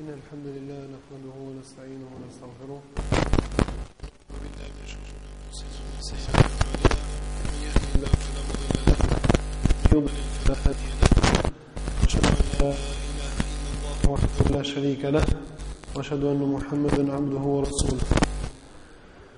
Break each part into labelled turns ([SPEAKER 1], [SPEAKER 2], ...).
[SPEAKER 1] الحمد لله نحمده ونستعينه ونستغفره
[SPEAKER 2] ان لا اله الا الله
[SPEAKER 1] وحده لا شريك له واشهد ان محمدا عبده ورسوله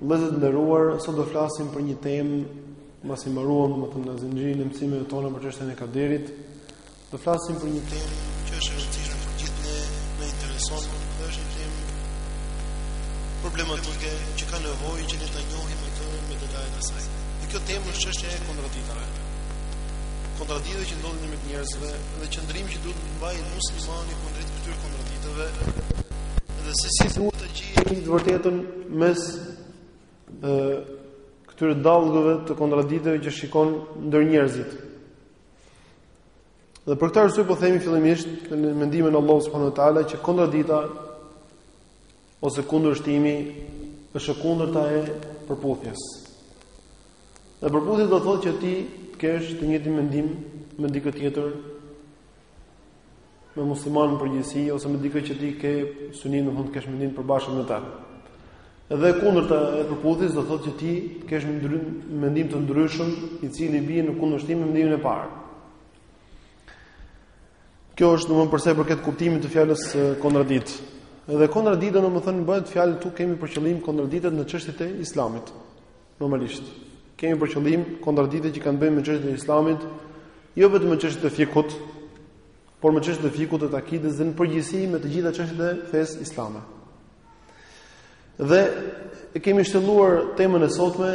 [SPEAKER 1] Vëllezër të nderuar, sot do flasim për një temë mbasi mbaruam domethënë në zinxhirin e mësimeve tona për çështjen e kaderit. Do flasim për një temë
[SPEAKER 2] që është e rëndësishme për gjithë ne, na intereson, dhe është një temë problematike që ka nevojë që ne ta njohim më tepër me detajet e saj. Dhe kjo temë është çështja e kontraditave. Kontraditave që ndodhin mes njerëzve dhe qëndrimi që duhet të mbajë muslimani kundrejt këtyre kontraditave dhe se si duhet të gjejë
[SPEAKER 1] të vërtetën mes ë këtyre dallgëve të kontraditave që shikon ndër njerëzit. Dhe për këtë arsye po themi fillimisht me ndihmën e Allahut subhanehu ua teala që kontradita ose kundërshtimi është e kundërta e përputhjes. Dhe përputhje do thotë që ti të kesh të njëjtin mendim me dikë tjetër me muslimanin në përgjithësi ose me dikë që ti ke synim në fund të kesh mendim të përbashkët me të. Dhe kundërta e përputhjes do thotë që ti të kesh mendim të ndryshëm, i cili bie në kundërshtim me mendimin e parë. Kjo është domethënë për sa i përket kuptimit të fjalës kontraditë. Edhe kontradita domethënë bëhet fjalë këtu kemi për qëllim kontraditat në çështjet e Islamit. Normalisht kemi për qëllim kontraditat që kanë të bëjnë me çështjet e Islamit, jo vetëm me çështjet e fikut, por me çështjet e fikut, të akidës dhe në përgjithësi me të gjitha çështjet e fesë islame. Dhe e kemi shtjelluar temën e sotme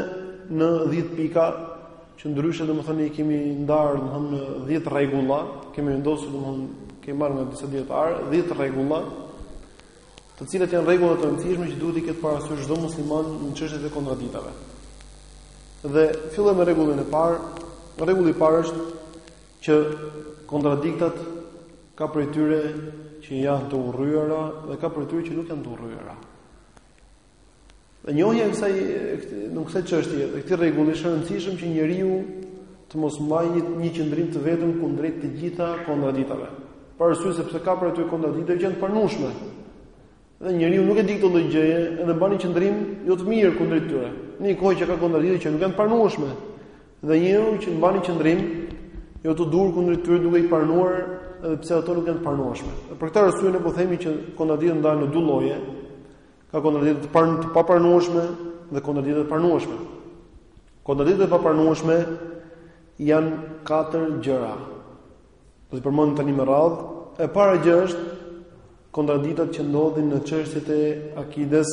[SPEAKER 1] në 10 pika që ndryshe domethënë i kemi ndarë domethënë 10 rregulla, kemi vendosur domethënë kemi marrë nga disa dijetarë, 10 rregulla, të cilat janë rregullat e rëndësishme që duhet t'i ketë parasysh çdo musliman në çështjet e kontraditave. Dhe fillojmë me rregullin e parë. Rregulli i parë është që kontradiktat Ka prej tyre që janë të urryera dhe ka prej tyre që nuk janë të urryera. Dhe njohja e kësaj çështje, dhe këtij rregulli është e rëndësishme që njeriu të mos mbajë një, një qëndrim të vetëm kundrejt të gjitha kontraditave. Për arsye sepse ka prej atyre kontradita që janë të pranushme. Dhe njeriu nuk e di këtë lloj gjëje dhe mban një qëndrim jo të mirë kundrejt tyre. Në një kohë që ka kontradita që nuk janë të pranueshme. Dhe njeriu që mban një qëndrim jo të duhur kundrejt tyre duke i pranuar edhe pse ato nuk janë të pranueshme. Dhe për këtë arsye ne po themi që kontraditat ndahen në dy lloje. Ka kontradita të pran të papranueshme dhe kontradita të pranueshme. Kontraditat e papranueshme janë katër gjëra. Do të përmend tani me radhë, e para gjë është kontraditat që ndodhin në çështjet e akides.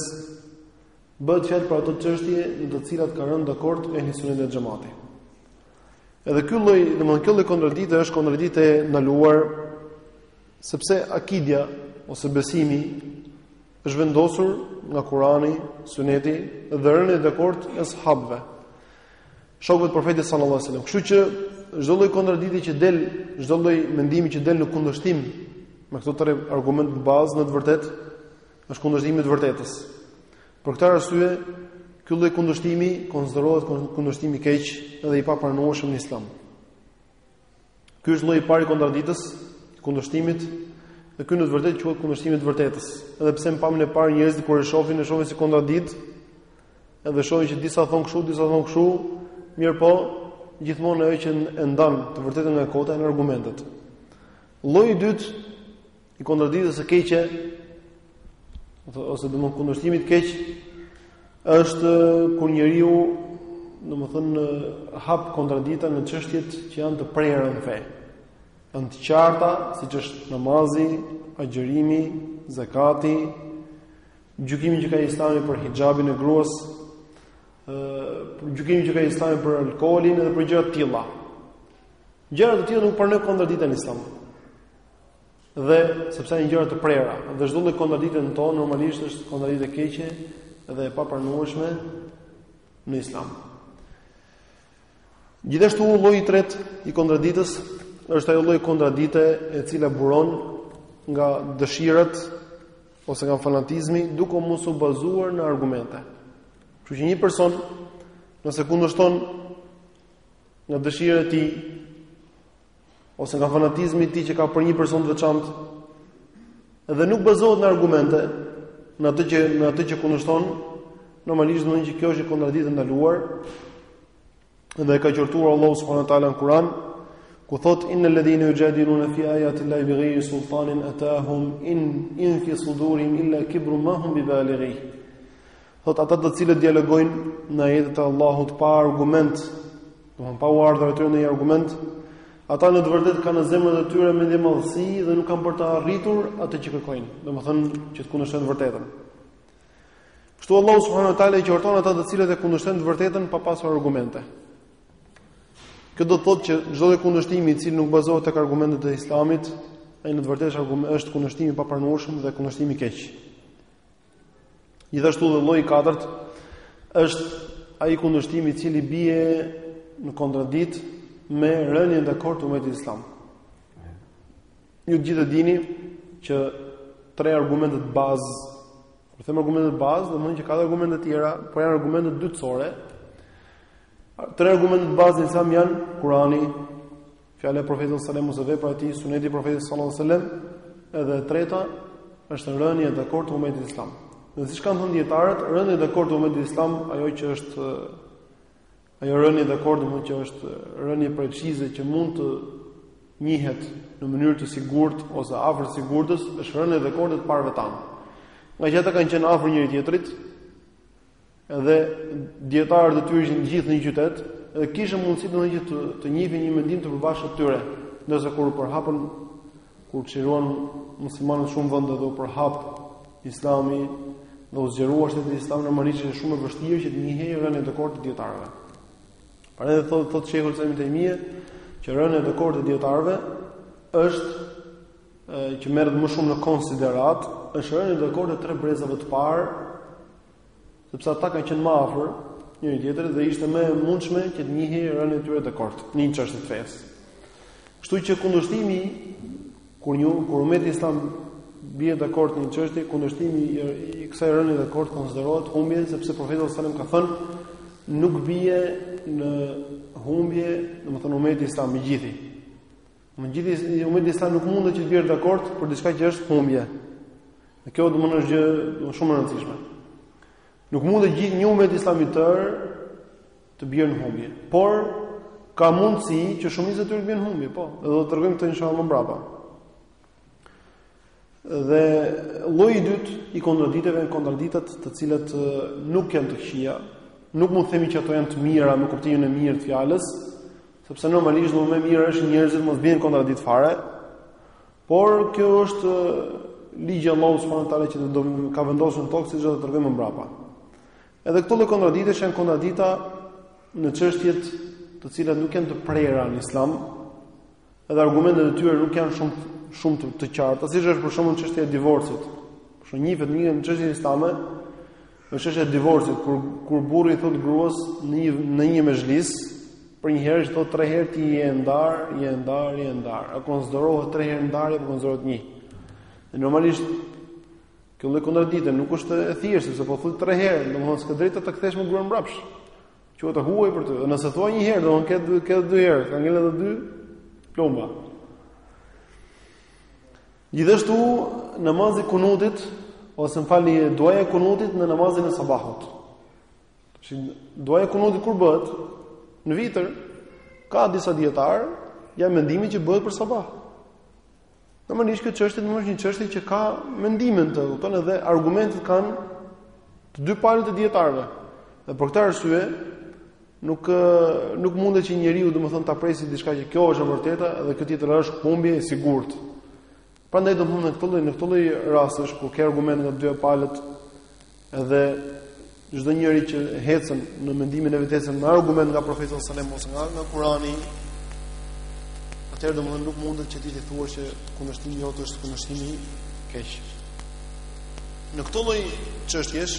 [SPEAKER 1] Bëhet fjalë për ato çështje në të cilat kanë rënë dakord Ehli Suneti ual Xhemati. Edhe ky lloj, domethënë kjo lloj kontradite është kontraditë e ndaluar sepse akidia ose besimi është vendosur nga Kurani, Suneti dhe rënia dakord e sahabëve. shokëve të Profetit sallallahu alajhi wasallam. Kështu që çdo lloj kontradite që del, çdo lloj mendimi që del në kundërshtim me këto tre argumente bazë në të vërtetë është kundërshtimi i të vërtetës. Për këtë arsye, ky lloj kundërshtimi konsiderohet kundërshtim i keq dhe i papranueshëm në Islam. Ky është lloji i parë i kontraditës, i kundërshtimit, dhe ky në të vërtetë quhet kundërshtimi i të vërtetës. Edhe pse në pamjen e parë njerëzit kur e shohin, e shohin si kontraditë, edhe shohin që disa thonë kështu, disa thonë kështu, mirëpo gjithmonë ajo që e ndan të vërtetën nga kota janë argumentet. Lloji i dytë i kontraditës së keqe ose domethënë kundërshtimit të keq është kur njeriu domethënë hap kontradita në çështjet që janë të prera në fe. Janë të qarta siç është namazi, agjërimi, zakati, gjykimi që ka Islami për hixhabin e gruas, ë gjykimi që ka Islami për alkoolin dhe për gjëra të tilla. Gjëra të tilla nuk pranojnë kontradita në Islam. dhe sepse janë gjëra të prera dhe çdo lloj kontradite në to normalisht është kontraditë e keqe dhe e papranueshme në Islam. Gjithashtu lloji i tretë i kontraditës është ajo lloj kontradite e cila buron nga dëshirat ose nga fanatizmi duke mos u bazuar në argumente. Kështu që një person nëse kundërshton nga dëshira e tij ose nga fanatizmi i tij që ka për një person të veçantë dhe nuk bazohet në argumente, në atë që në atë që kundërshton, normalisht domethënë që kjo është një kontraditë e ndaluar. Dhe e ka qortuar Allahu subhanahu wa taala në Kur'an, ku thotë innal ladhina yujadiluna fi ayati llahi bighayri sultanin atahum in in fi sudurihim illa kibru ma hum bibalighih. Thotë ata të cilët dialogojnë në ajetet e Allahut pa argument, domethënë pa u ardhur atyre një argument, ata në të vërtetë kanë në zemrat e tyre mendjemadhësi dhe nuk kanë për ta arritur atë që kërkojnë, domethënë që të kundërshtojnë të vërtetën. Kështu Allahu subhanahu wa taala i qorton ata të cilët e kundërshtojnë të vërtetën pa pasur argumente. Kjo do të thotë që çdo lloj kundërshtimi i cili nuk bazohet tek argumentet e Islamit, ai në të vërtetë është kundërshtim i papranueshëm dhe kundërshtim i keq. Gjithashtu dhe lloji i katërt është ai kundërshtim i cili bie në kontraditë me rënien dakord të umetit islam. Ju të gjithë e dini që tre argumentet bazë, kur them argumentet bazë, domethënë që ka argumente të tjera, por janë argumente dytësore. Tre argumentet bazë në islam janë Kurani, fjala e profetit sallallahu alajhi wasallam ose vepra e tij, suneti i profetit sallallahu alajhi wasallam, edhe e treta është rënia dakord e umetit islam. Dhe siç kanë thënë dijetarët, rënia dakord e umetit islam, ajo që është ajo rënia dakord domethënë që është rënie precize që mund të njihet në mënyrë të sigurt ose afër të sigurtës, është rënia dakord e të parëve tanë. Ngaqë ata kanë qenë afër njëri-tjetrit, Edhe dijetarët e tyre ishin të gjithë në një qytet, edhe kishin mundësi domethënë që të, të njihnin një mendim të përbashkët të tyre, ndërsa kur u përhapën kur çliruan muslimanët shumë vende dhe u përhap Islami dhe u zgjerua shteti i Islamit normalisht është shumë e vështirë që të njihet rënia dakord e dijetarëve. Pra edhe thotë thotë shejh Ibn Tejmije që rënia dakord e dijetarëve është e, që merret më shumë në konsideratë, është rënia dakord e tre brezave të parë Sepse ata kanë qenë më afër njëri-tjetrit dhe ishte më e mundshme që të njihej rënia e tyre dakord në një çështje të fesë. Kështu që kundërshtimi kur një kur umeti islam bie dakord në një çështje, kundërshtimi i kësaj rënie dakord konsiderohet humbje sepse profeti sallallahu alajhi wasallam ka thënë nuk bie në humbje, domethënë umeti islam i gjithë I gjithë umeti islam nuk mundet që të bjerë dakord për diçka që është humbje. Dhe kjo domethënë është gjë shumë e rëndësishme. Nuk mundet gjithë një umet islam i tërë të bjerë në humbje, por ka mundësi që shumica e tyre të bien në humbje, po. Edhe do ta tregojmë këtë inshallah më mbrapa. Dhe lloji i dytë i kontraditave janë kontraditat të cilat nuk janë të këqija. Nuk mund të themi që ato janë të mira në kuptimin e mirë të fjalës, sepse normalisht domethënë e mira është njerëzit mos bien në kontraditë fare. Por kjo është ligji i Allahut subhanahu wa taala që e ka vendosur në tokë siç do ta tregojmë më mbrapa. Edhe këto lloj kontraditash janë kontradita në çështjet të cilat nuk janë të prera në Islam, Edhe argumentet e tyre nuk janë shumë shumë të, të qarta, siç është për shembull çështja e divorcit. Për shembull, një vetë një çështje islame, është çështja e divorcit, kur kur burri i thotë gruas në një në një mexhlis, për një herë thotë tre herë ti je ndarë, je ndarë, je ndarë. A konsiderohet tre herë ndarje apo konsiderohet një? Dhe normalisht kjo lloj kontradite nuk është e thjeshtë, sepse po tha tre herë, domethënë s'ke të drejtë ta kthesh më gruan mbrapsht. Quhet e huaj për ty. Dhe nëse thua një herë, domethënë ke dy ke dy herë, ka ngel edhe dy plumba. Gjithashtu namazi kunutit ose më falni duaja e kunutit në namazin e sabahut. Tash duaja e kunutit kur bëhet? Në vitër ka disa dijetarë, janë mendimit që bëhet për sabah. Normalisht kjo çështje nuk është një çështje që ka mendimin të, kupton edhe argumentet kanë të dy palët e dijetarëve. Dhe për këtë arsye nuk nuk mundet që njeriu domethënë ta presi diçka që kjo është e vërteta dhe kjo tjetër është humbje e sigurt. Prandaj domethënë këto lloj në këto lloj rastesh kur ke argumente nga dy palët Edhe çdo njeri që ecën në mendimin e vetesë me argument nga profeti sallallahu alajhi wasallam ose nga Kurani, atëherë domethënë nuk mundet që ti të thuash që kundërshtimi jot është kundërshtimi i keq. Në këto lloj çështjesh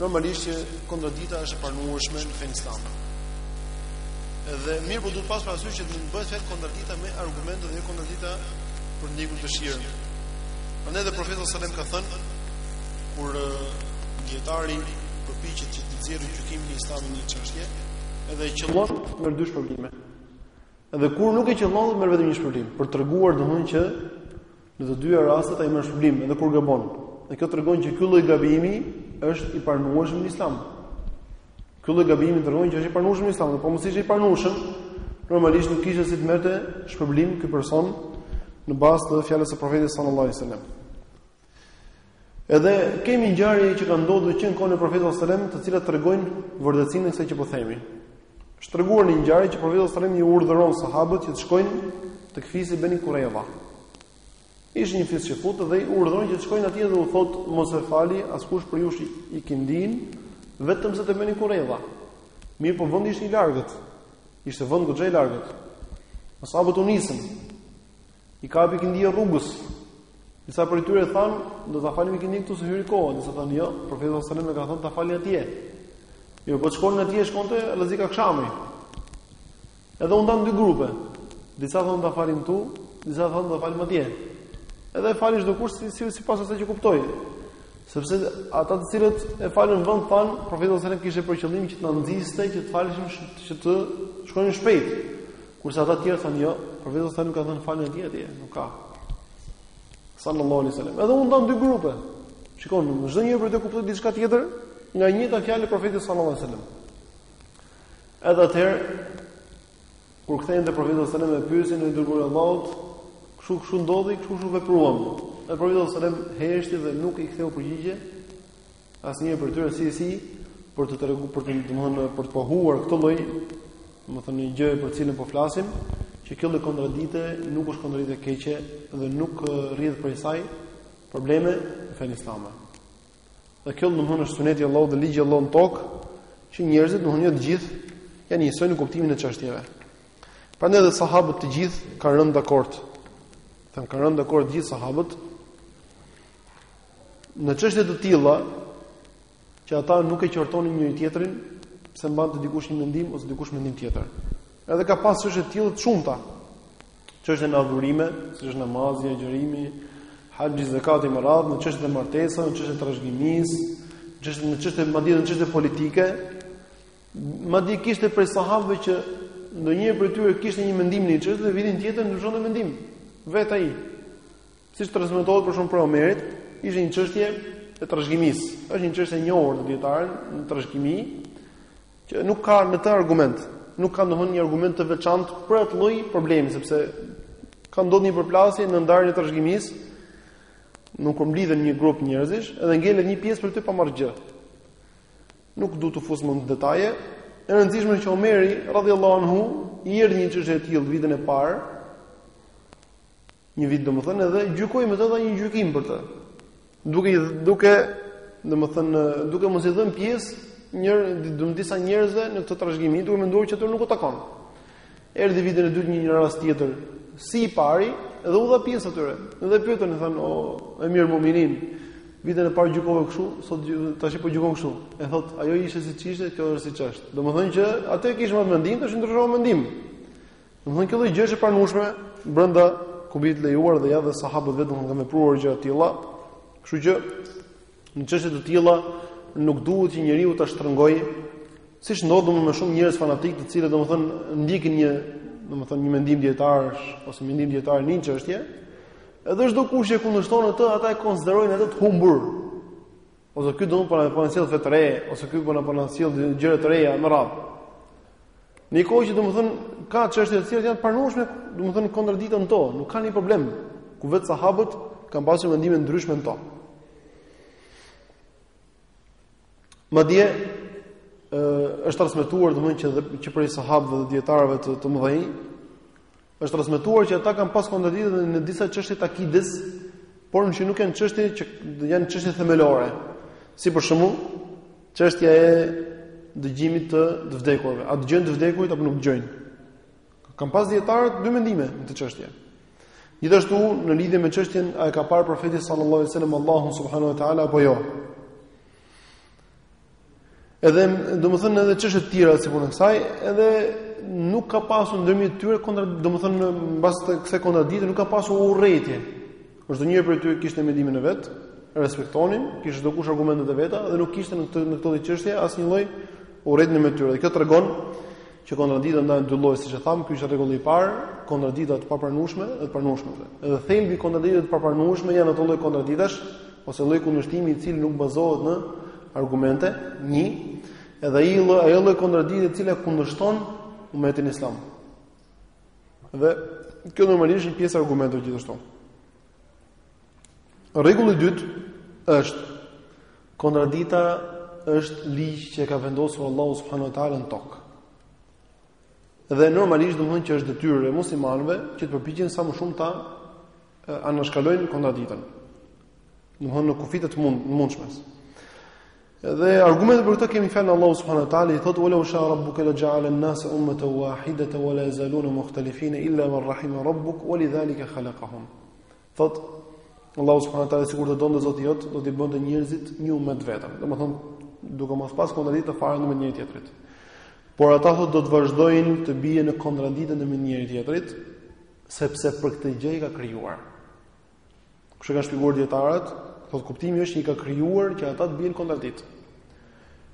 [SPEAKER 1] normalisht që kontradikta është e pranueshme në fenë islame. Edhe mirëpo duhet pas parasysh që bëhet fjalë kontradikta me argumente dhe jo kontradikta për të ndjekur dëshirën. Prandaj dhe profeti sallallahu alajhi wasallam ka thënë Kur dijetari përpiqet që të nxjerrë gjykimin e Islamit në një çështje, edhe e qëllon merr dy shpërblime. Edhe kur nuk e qëllon merr vetëm një shpërblim, për të treguar domethënë që në të dyja rastet ai merr shpërblim edhe kur gabon. Dhe kjo tregon që ky lloj gabimi është i pranueshëm në Islam. Ky lloj gabimi tregon që është i pranueshëm në Islam, po mos ishte i pranueshëm, normalisht nuk kishte si të merrte shpërblim ky person në bazë të fjalës së profetit sallallahu alajhi wasallam. Edhe kemi ngjarje që kanë ndodhur që në kohën e Profetit sallallahu alajhi wasallam, të cilat tregojnë vërtetësinë e kësaj që po themi. Është treguar një ngjarje që Profeti sallallahu alajhi wasallam i urdhëron sahabët që të shkojnë tek fisi Beni Kurejdha. Ishte një fis çifut dhe i urdhëron që të shkojnë atje dhe u thotë mos e falë askush prej jush ikindinë, vetëm se te Beni Kurejdha. Mirëpo vendi ishte i largët. Ishte vend goxha i largët. Sahabët u nisën. I kap ikindia rrugës. Disa prej tyre thanë, do ta falim ikindin këtu se hyri koha, disa thanë jo, profeti sallallahu alajhi wasallam na ka thënë ta falim atje. Jo, po shkojmë atje, shkon te rrezik akshami. Edhe u ndanë dy grupe. Disa thonë ta falim këtu, disa thonë ta falim atje. Edhe e fali çdokush si si sipas asaj që kuptoi. Sepse ata të cilët e falën në vend thanë, profeti sallallahu alajhi wasallam kishte për qëllim që të na nxiste që të falëshim që të shkonim shpejt. Kurse ata të tjerët thanë jo, profeti selem na ka thënë faleni atje, nuk ka. Sallallahu alaihi wasallam. Edhe u ndanë dy grupe. Shikon, çdonjëri prej tyre kuptoi diçka tjetër nga e njëjta fjalë e profetit sallallahu alaihi wasallam. Edhe atëherë kur kthehen te profeti sallallahu alaihi wasallam e pyesin i dërguari i Allahut, kshu kshu ndodhi, kshu kshu vepruam. Dhe profeti sallallahu alaihi wasallam heshti dhe nuk i ktheu përgjigje, Asnjëri prej tyre si si për të tregu për të domthonë për të pohuar këtë lloj, domthonë një gjë për të cilën po flasim, që kjo lloj kontradikte nuk është kontradiktë e keqe dhe nuk rrjedh prej saj probleme në fenë islame. Dhe kjo domthonë është suneti i Allahut dhe ligji i Allahut në tokë, që njerëzit domthonë jo të gjithë janë njësoj në kuptimin e çështjeve. Prandaj edhe sahabët të gjithë kanë rënë dakord. Tan kanë rënë dakord gjithë sahabët Në çështje të tilla që ata nuk e qortonin njëri tjetrin, pse mbante dikush një mendim ose dikush mendim tjetër. Edhe ka pas çështje të tilla të shumta. Çështje në adhurime, siç është namazi, agjërimi, haxhi, zakati me radhë, në çështje të martesave, në çështje të trashëgimisë, çështje në çështje madje në çështje politike, madje kishte prej sahabëve që ndonjëri prej tyre kishte një mendim në çështje dhe vitin tjetër ndryshonte mendim. Vet ai. Siç transmetohet për shembull prej Omerit, ishte një çështje e trashëgimisë. Është një çështje e njohur te dijetarët, në trashëgimi, që nuk ka në të argument, nuk ka ndonjë argument të veçantë për atë lloj problemi, sepse ka ndodhur një përplasje në ndarjen e trashëgimisë, kur mblidhen një grup njerëzish dhe ngelet një pjesë prej tyre pa marrë gjë. Nuk do të futemi në detaje, e rëndësishme që Omeri radhiyallahu anhu i erdhi një çështje e tillë vitin e parë, Një vit domethënë edhe gjykoi me të dha një gjykim për të. Duke duke domethënë duke mos i dhënë pjesë një dom disa njerëzve në këtë trashëgimi duke menduar që ato nuk u takon. Erdhi vitin e dytë një, një rast tjetër, si i pari, edhe u dha pjesë atyre. Dhe pyetën, thonë, o Emirul Muminin, vitin e parë gjykove kështu, sot tash po gjykon kështu. E thot, ajo ishte siç ishte, kjo është siç është. Domethënë që atë e kishim atë mendim, tash ndryshova mendim. Domthonë kjo lloj gjëje është e pranueshme brenda kufijve të lejuar dhe ja dhe sahabët vetë kanë vepruar gjëra të tilla. Kështu që në çështje të tilla nuk duhet që njeriu ta shtrëngojë siç ndodh domun me shumë njerëz fanatikë të cilët domethënë ndjekin një domethënë një mendim dijetarësh ose mendim dijetari në një çështje. Edhe çdokush që e kundërshton atë, ata e konsiderojnë atë të humbur. Ose ky domun po na bën sjell fe të re, ose ky po na bën sjell gjëra të reja me radhë. Në kohë që domethën ka çështje të cilat janë të pranueshme, domethën kontradikta në to, nuk ka ndonjë problem. Ku vetë sahabët kanë pasur mendime të ndryshme në to. Madje është transmetuar domthonjë që që prej sahabëve dhe dijetarëve të të mëdhenj Është transmetuar që ata kanë pas kontradikte në disa çështje të akides, por që nuk janë çështje që janë çështje themelore. Si për shembull, çështja e dëgjimit të të vdekurve. A dëgjojnë të vdekurit apo nuk dëgjojnë? Kan pas dietarët dy mendime në këtë çështje. Gjithashtu në lidhje me çështjen a e ka parë profeti sallallahu alajhi wasallam Allahu subhanahu wa taala apo jo? Edhe, domethënë, edhe çështje të tjera, si puna e kësaj, edhe nuk ka pasur ndërmjet tyre kontra domethënë mbas kësaj kontradikte nuk ka pasur urrejtje. Çdo njëri prej tyre kishte mendimin e vet, respektonin, kishte çdokush argumentet e veta dhe nuk kishte në këtë në këtë çështje asnjë lloj urrejtje ndërmjet tyre. Edhe kjo tregon që kontradiktat ndahen dy lloje, siç e thamë, ky është rregulli i parë, kontradikta të papranueshme dhe të pranueshme. Edhe thelbi i kontradiktave të papranueshme janë ato lloj kontradiktash ose lloj kundërshtimi i cili nuk bazohet në argumente, një, edhe ai lloj ajo lloj kontradikte e cila kundërshton umetin islam. Dhe kjo normalisht është pjesë e argumenteve gjithashtu. Rregulli i dytë është kontradikta është ligj që e ka vendosur Allahu subhanahu wa taala në tokë. Dhe normalisht domethënë që është detyrë e muslimanëve që të përpiqen sa më shumë ta anashkalojnë kontradiktën. Domethënë në kufijtë e mund mundshmes. Dhe argumentet për këtë kemi fjalën e Allahut subhanahu wa taala i thotë wa law sha rabbuka la ja'ala an-nasa ummatan wahidata wa la yazaluna mukhtalifina illa man rahima rabbuk wa lidhalika khalaqahum. Thot Allahu subhanahu wa taala sikur të donte Zoti jot, do t'i bënte njerëzit një umet vetëm. Domethënë duke mos pas kontradiktë fare me njëri-tjetrin. Por ata thotë do të vazhdojnë të bien në kontradiktë me njëri-tjetrin, sepse për këtë gjë i ka krijuar. Kështu e kanë shpjeguar dietarët, thotë kuptimi është që i ka krijuar që ata të bien në kontradiktë.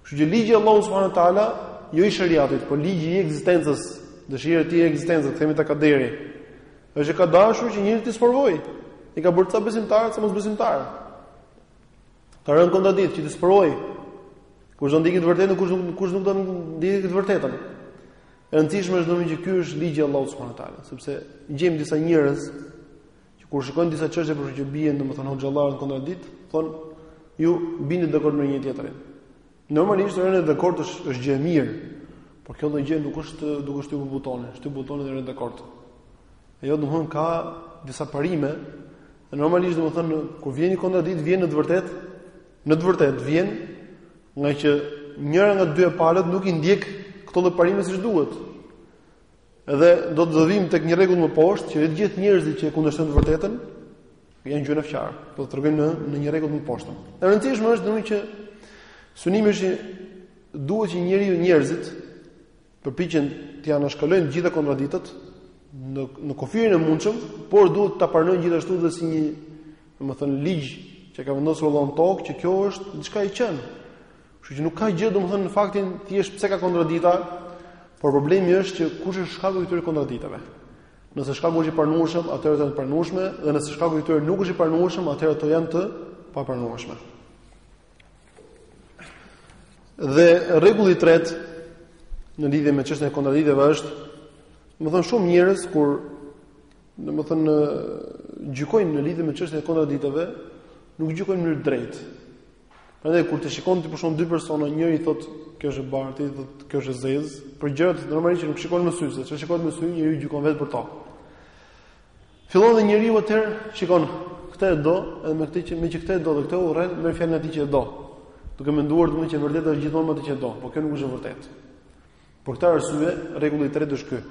[SPEAKER 1] Kështu që ligji i Allahut subhanahu wa taala, jo i shariatit, por ligji i ekzistencës, dëshira e tij e ekzistencës, themi ta kaderi. Është e ka dashur që njerëzit t'i sprovojë. I ka bërë ca besimtarë, ca mosbesimtarë. Ka rënë kontradiktë që t'i sprovojë. Kush do ndjekë të vërtetën, kush nuk kush nuk do ndjekë të vërtetën. E rëndësishme është domethënë që ky është ligji i Allahut subhanahu wa taala, sepse gjejmë disa njerëz Që kur shikojnë disa çështje për që bien, domethënë hoxhallarët kontradiktë, thonë ju bini dakord me njëri-tjetrin. Normalisht rënia dakord është është gjë e mirë. Por kjo lloj gjë nuk është duke shtypur butonin, shtyp butonin dhe rënë dakord. Ajo domthon ka disa parime. Normalisht domthon kur vjen një kontradiktë vjen në të vërtetë, në të vërtetë vjen ngaqë njëra nga dy palët nuk i ndjek këto lloj parime siç duhet. Edhe do të vijmë tek një rregull më poshtë që të gjithë njerëzit që e kundërshtojnë të vërtetën janë gjynahqarë. Do të tregojmë në në një rregull më poshtë. E rëndësishme është domethënë që synimi është duhet që njeriu njerëzit përpiqen të anashkalojnë të gjitha kontradiktat në në kufirin e mundshëm, por duhet ta pranojnë gjithashtu dhe si një, domethënë, ligj që ka vendosur Allahu në tokë, që kjo është diçka e qenë. Kështu që nuk ka gjë domethënë në faktin thjesht pse ka kontradikta, por problemi është që kush është shkaku i këtyre kontradiktave. Nëse shkaku është i pranueshëm, atëherë ato janë të pranueshme, dhe nëse shkaku i tyre nuk është i pranueshëm, atëherë ato janë të papranueshme. Dhe rregulli i tretë në lidhje me çështjen e kontradiktave është, domethënë shumë njerëz kur domethënë gjykojnë në lidhje me çështjen e kontradiktave, nuk gjykojnë në mënyrë të drejtë. Prandaj kur të shikon ti për shembull dy persona, njëri thot kjo është e bardhë, thotë kjo është e zezë, për gjëra që normalisht nuk shikohen me sy, se çka shikohen me sy, njeriu gjykon vetë për to. Fillon dhe njeriu atëherë shikon këtë e do, edhe me këtë që me që këtë e do dhe këtë e urren, merr fjalën e atij që e do. Duke menduar domethënë që e vërteta është gjithmonë me atë që do, por kjo nuk është e vërtetë. Për këtë arsye, rregulli i tretë është ky.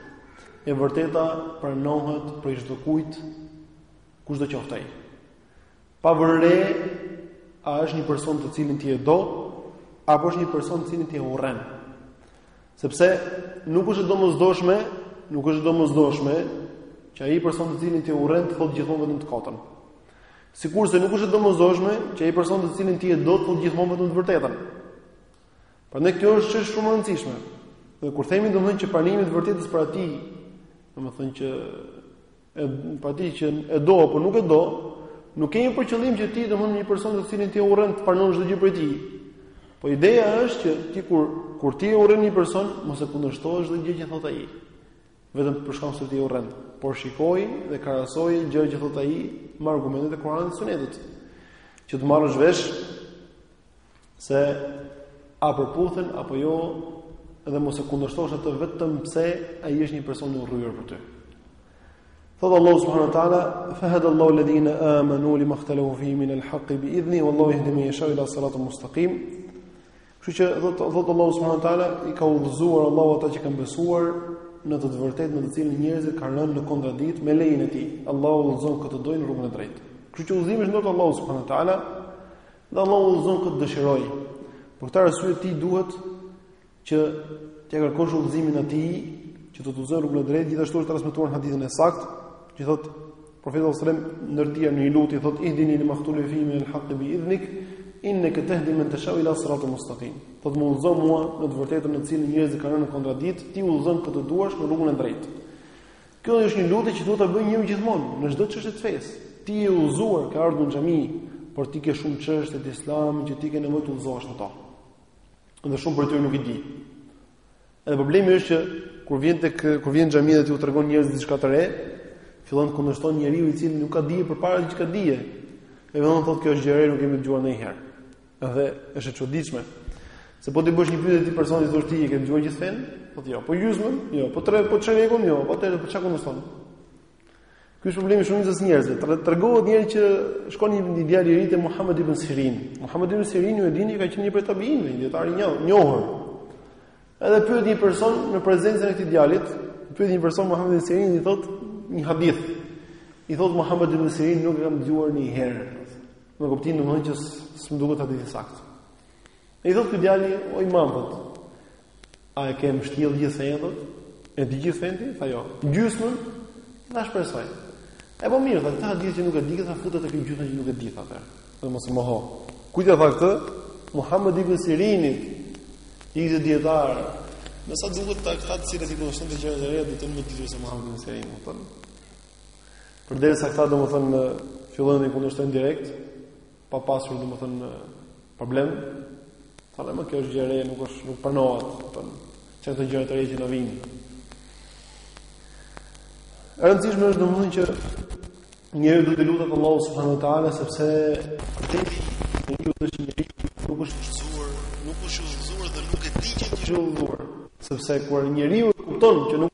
[SPEAKER 1] E vërteta pranohet prej çdokujt, kushdo qoftë ai. Pa vënë re a është një person të cilin ti e do apo është një person të cilin ti e urren. Sepse nuk është e domosdoshme, nuk është e domosdoshme që ai person të cilin ti e urren të thotë gjithmonë vetëm të kotën. Sikurse nuk është e domosdoshme që ai person të cilin ti e do të thotë gjithmonë vetëm të vërtetën. Prandaj kjo është çështje shumë e rëndësishme. Dhe kur themi domethënë që pranimi i të vërtetës prej atij, domethënë që e prej atij që e do apo nuk e do, nuk kemi për qëllim që ti domethënë një person të cilin ti e urren të pranosh çdo gjë prej tij. Po ideja është që ti kur kur ti e urren një person, mos e kundërshtosh çdo gjë që thotë ai. Vetëm për shkak se ti e urren, por shikoji dhe krahasoji gjërat që thotë ai me argumentet e Kuranit dhe Sunetit. Që të marrësh vesh se a përputhen apo jo dhe mos e kundërshtosh atë vetëm pse ai është një person i urryer për ty. Thot Allah subhanahu wa taala, "Fa hada Allahu alladhina amanu lima ikhtalafu fihi min al-haqqi bi idhni wallahu yahdi man yasha ila siratin mustaqim." Kështu që thot Allah subhanahu wa taala, "I ka udhëzuar Allahu ata që kanë besuar në të vërtetën në të cilën njerëzit kanë rënë në kontradiktë me lejen e tij. Allahu udhëzon kë të dojë në rrugën e drejtë." Kështu që udhëzimi është në dorë të Allahut subhanahu wa taala, Dhe Allahu udhëzon kë të dëshirojë. Për këtë arsye ti duhet që të kërkosh udhëzimin e tij, që të të udhëzojë në rrugën e drejtë, gjithashtu është transmetuar në hadithin e saktë, që thotë Profeti sallallahu alajhi wasallam ndër të tjera në një lutje thotë ihdini lima ikhtulifa fihi min al-haqqi bi idhnik innaka tahdi man tashau ila sirat al-mustaqim. Thotë më udhëzo mua në të vërtetën në të cilën njerëzit kanë rënë në kontradiktë, ti udhëzon kë të duash në rrugën e drejtë. Kjo është një lutje që duhet ta bëjë njeriu gjithmonë, në çdo çështje të fesë. Ti je udhëzuar, ke ardhur në xhami, por ti ke shumë çështje të Islamit që ti ke nevojë të udhëzohesh në ato. Dhe shumë prej tyre nuk i di. Edhe problemi është që kur vjen tek kur vjen në xhami dhe ti u tregon njerëzve diçka të re, fillon të kundërshton njeriu i cili nuk ka dije përpara që ka dije. E vënë thotë kjo është gjë e re nuk e kemi dëgjuar ndonjëherë. Dhe është e çuditshme. Se po t'i bësh një pyetje këtij personi t'i thuash ti e ke dëgjuar gjithë fenë? Po jo, po gjysmën? Jo, po tre, po çerekun jo? Po atëherë po çka kundërshton? Ky është problemi i shumë njerëzve. Tregohet një herë që shkon një një djalë i ri te Muhammed ibn Sirin. Muhammed ibn Sirin ju e dini ka qenë një prej tabiinëve, një dietar i njohur, njohur. Edhe pyet një person në prezencën e këtij djalit, pyet një person Muhammed ibn Sirin i thotë një hadith. I thotë Muhammed ibn Sirin nuk e kam dëgjuar një herë. Në kuptim domethënë që s'më duket hadith i saktë. E i thotë ky djali, o imam thotë, a e ke mësuar gjithë sunetin? E di gjithë sunetin? Tha jo. Gjysmën? Tha shpresoj. E po mirë, tha, këtë hadith që nuk e di ti, ta futësh te kjo gjysma që nuk e di ti, tha Dhe mos e moho. Kujt i tha këtë? Muhammed ibn Sirinit, i cili ishte dijetar. Nësa duke të këta të cilët i kështë gjëra të reja, dhe të në më të gjithë se Muhammed ibn Sirini. Përderisa këta domethënë fillojnë të kundërshtojnë direkt, pa pasur domethënë problem, thonë më kjo është gjë e re, nuk është nuk pranohet, thonë çka të gjëra të reja që na vijnë. E rëndësishme është domethënë që njeriu do të lutet Allahut subhanahu wa taala sepse atë që ju do të shihni nuk është i zgjuar, nuk është i zgjuar dhe nuk e di që është i zgjuar, sepse kur njeriu kupton që nuk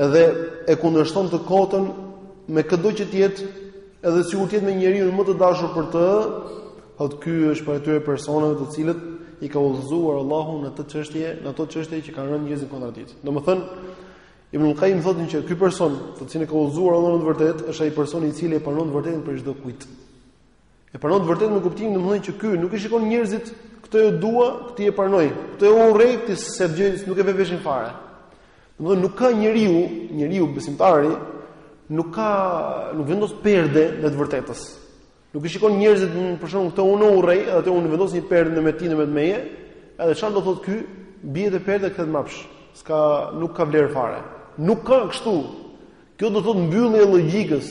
[SPEAKER 1] Edhe e kundërshton të kotën me këdo që të jetë, edhe sikur të jetë me njeriun më të dashur për të, thotë ky është prej atyre personave të cilët i ka udhëzuar Allahu në atë çështje, në ato çështje që kanë rënë njerëzit në kontradiktë. Domethënë Ibnul Kajim thotë që ky person, të cilin e ka udhëzuar Allahu në të vërtetë, është ai person i cili e pranon të vërtetën prej çdo kujt. E pranon të vërtetën në kuptim domethënë që ky nuk i shikon njerëzit, këtë e dua, këtë e pranoj, këtë e urrej, këtij asgjë nuk ia vë veshin fare. Domethënë nuk ka njeriu, njeriu besimtari nuk ka nuk vendos perde ndaj të vërtetës. Nuk i shikon njerëzit për shkak se këtë unë e urrej, edhe atij unë vendos një perde ndërmjet tij ndërmjet meje, edhe ça do thotë ky, bie te perdja aty mbet. S'ka nuk ka vlerë fare. Nuk ka kështu. Kjo do thotë mbyllje e logjikës.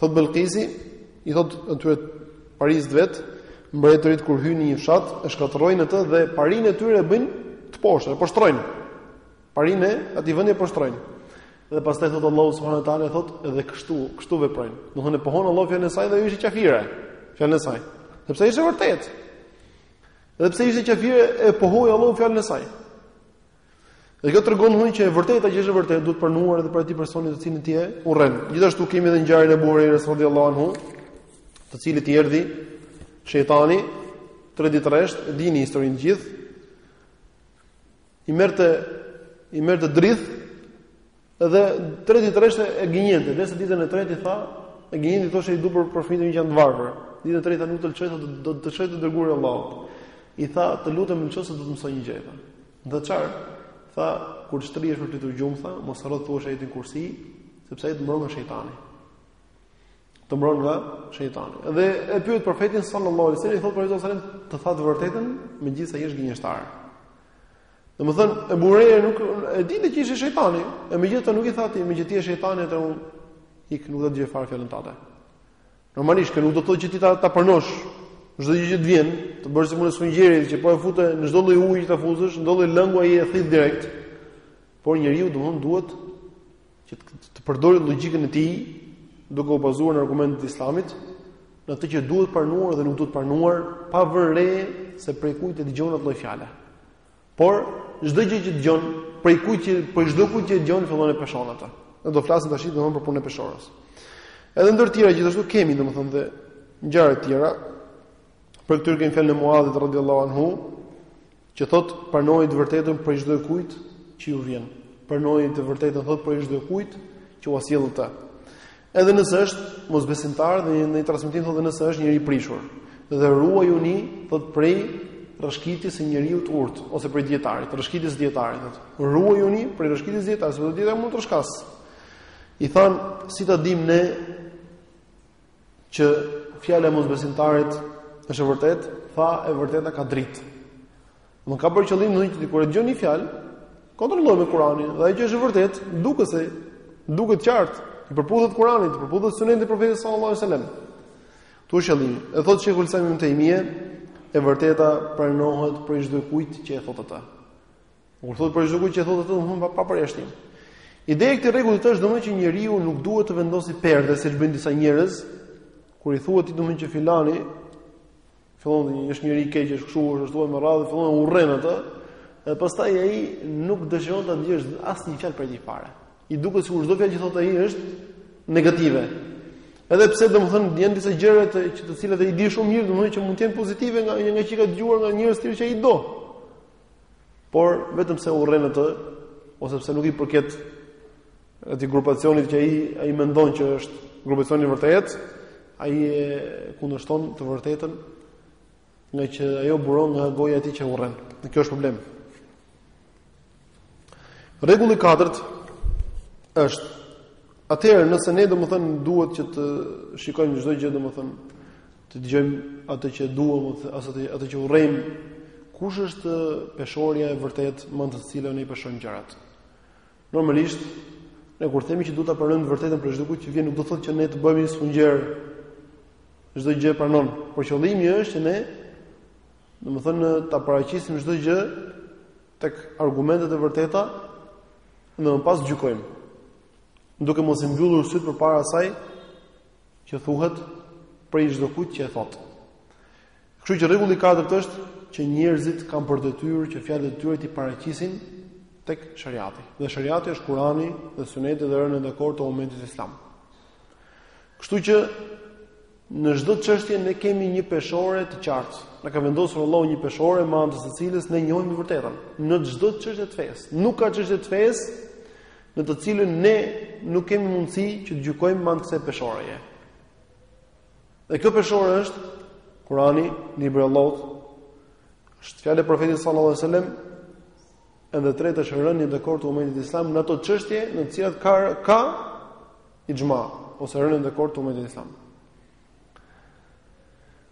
[SPEAKER 1] Thot Belkizi, i thot atyre parisë vet, mbretërit kur hyjnë në një fshat, e shkatërrojnë atë dhe parinë e tyre e bëjnë të poshtër, e poshtrojnë. Parinë e atij vendi e poshtrojnë. Dhe pastaj thot Allahu subhanahu wa taala thot edhe kështu, kështu veprojnë. Domethënë e pohon Allahu fjalën e saj dhe ajo ishte qafire. Fjalën e saj. Sepse ishte e vërtetë. Dhe pse ishte qafire e pohoi Allahu fjalën e saj. Dhe kjo tregon hoj që e vërteta që është e vërtetë duhet pranuar edhe prej atij personi të cilin ti e urren. Gjithashtu kemi edhe ngjarjen e Ebu Hurejrës radhiyallahu anhu, të cilit i erdhi shejtani tre ditë rresht, e dini historinë të gjithë. I merrte i merrte drith Dhe tre ditë rresht e gënjente, kurse ditën e tretë i tha, e gënjente thoshte i du për për fëmijët që janë të varfër. Ditën e tretë nuk të lëshoj, do do të çoj te i dërguari Allahut. I tha, të lutem më lësho se do të mësoj një gjë. Dhe çfarë? Tha, kur shtrihesh për në gjumë, tha, mos harro të thuash ajetin kursi, sepse ai të mbron nga shejtani. Të mbron nga shejtani. Dhe e pyet profetin sallallahu alaihi wasallam, i thotë profeti sallallahu alaihi wasallam, të tha të vërtetën, megjithëse ai është gënjeshtar. Domethënë, Ebu Hurejra nuk e dinte që ishte shejtani, e megjithatë nuk i tha ti, meqë ti je shejtani atëherë ik nuk ta dëgjoj fare fjalën tënde. Normalisht kjo nuk do të thotë që ti ta ta pranosh çdo gjë që të vjen, të bëhesh si puna e sfungjerit që po e fute në çdo lloj uji që ta fusësh, në çdo lloj lëngu ai e thith direkt. Por njeriu domthon duhet që të përdori logjikën e tij duke u bazuar në argumentet e Islamit, në atë që duhet pranuar dhe nuk duhet pranuar, pa vënë re se prej kujt e dëgjon atë lloj fjale. Por çdo gjë që dëgjon, prej prej çdo kujt që e dëgjon fillon e peshon atë. Ne do flasim tash domthonë për punën e peshores. Edhe ndër të tjera gjithashtu kemi domthonë dhe ngjarje të tjera. Për këtë kemi fjalën e Muadhit radhiyallahu anhu, Që thot, pranojë të vërtetën prej çdo kujt që ju vjen. Pranojë të vërtetën thot prej çdo kujt që ua sjell atë. Edhe nëse është mosbesimtar dhe në një transmetim thotë nëse është njeri i prishur dhe ruajuni thot prej rrëshkitjes së njeriut të urtë ose prej dijetarit, rrëshkitjes dijetarit thot. Ruajuni prej rrëshkitjes dijetarit, sepse dijetari mund të rrëshkas. I than si ta dimë ne që fjala e mosbesimtarit është e vërtetë, tha e vërteta ka dritë. Ka për qëllim domethënë ti kur e dëgjon një fjalë, kontrolloje me Kur'anin, dhe ajo që është e vërtetë, duket se duket qartë, i përputhet Kur'anit, i përputhet Sunetit të Profetit sallallahu alajhi wasallam. Ky është qëllimi, e thotë Sheikhul Islam Ibn Taymiyah, e vërteta pranohet prej çdo kujt që e thotë atë. Kur thotë prej çdo kujt që e thotë atë, domethënë pa përjashtim. Ideja e këtij rregulli është domethënë që njeriu nuk duhet të vendosë perde siç bëjnë disa njerëz, kur i thuhet atij domethënë që filani filan është njeri i keq, është kështu, është ashtu e me radhë, fillon e urren atë, dhe pastaj ai nuk dëshiron të dëgjojë asnjë fjalë prej tij fare. I duket sikur çdo fjalë që thotë ai është negative. Edhe pse domethënë janë disa gjëra të që të cilat ai e di shumë mirë, domethënë që mund të jenë pozitive nga një ngaqë i ka dëgjuar nga njerëz të tjerë që ai do. por vetëm se urren atë ose pse nuk i përket atij grupacionit që ai ai mendon që është grupacioni i vërtetë, ai e kundërshton të vërtetën ngaqë ajo buron nga goja e atij që e urren. Dhe kjo është problem. Rregulli i katërt është atëherë nëse ne domethënë duhet që të shikojmë çdo gjë domethënë Të dëgjojmë atë që e duam ose atë atë që urrejmë. Kush është peshorja e vërtetë me anë të cilës ne i peshojmë gjërat? Normalisht, ne kur themi që duhet ta pranojmë të vërtetën prej çdo kujt që vjen, nuk do thotë që ne të bëhemi sfungjer çdo gjë pranon. Por qëllimi është që ne domethënë ta paraqisim çdo gjë tek argumentet e vërteta dhe më pas gjykojmë. Duke mos i mbyllur sytë përpara saj, që thuhet prej çdo kujt që e thotë. Kështu që rregulli i katërt është që njerëzit kanë për detyrë që fjalët e tyre t'i paraqisin tek sheriati. Dhe sheriati është Kurani dhe Suneti dhe rënia dakord e umetit islam. Kështu që në çdo çështje ne kemi një peshore të qartë. Na ka vendosur Allahu një peshore me anë të së cilës ne njohim të vërtetën. Në çdo çështje të fesë, nuk ka çështje të fesë në të cilën ne nuk kemi mundësi që të gjykojmë me anë të kësaj peshoreje. Dhe kjo peshore është Kurani, libri i Allahut. Është fjala e profetit sallallahu alajhi wasallam, edhe e treta është rënia dakord e umetit islam në ato çështje në të cilat ka ka ixhma ose rënie dakord të umetit islam.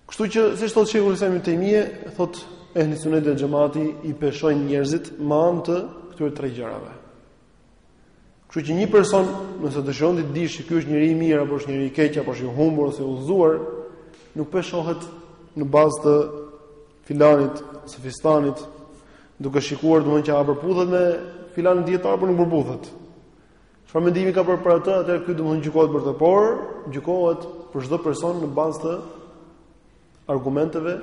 [SPEAKER 1] Kështu që siç thotë Shejhul Islam ibn Tejmije, thotë ehli suneti dhe xhemati i peshojnë njerëzit me anë të këtyre tre gjërave. Kështu që një person, nëse dëshiron të dish se ky është njeri i mirë apo është njeri i keq apo është i humbur ose i udhëzuar, nuk peshohet në bazë të filanit ose fistëkut, duke shikuar domethënë që a përputhet me filan dietar apo nuk përputhet. Çfarë mendimi ka për për atë, atëherë ky domethënë gjykohet për të, por gjykohet për çdo person në bazë të argumenteve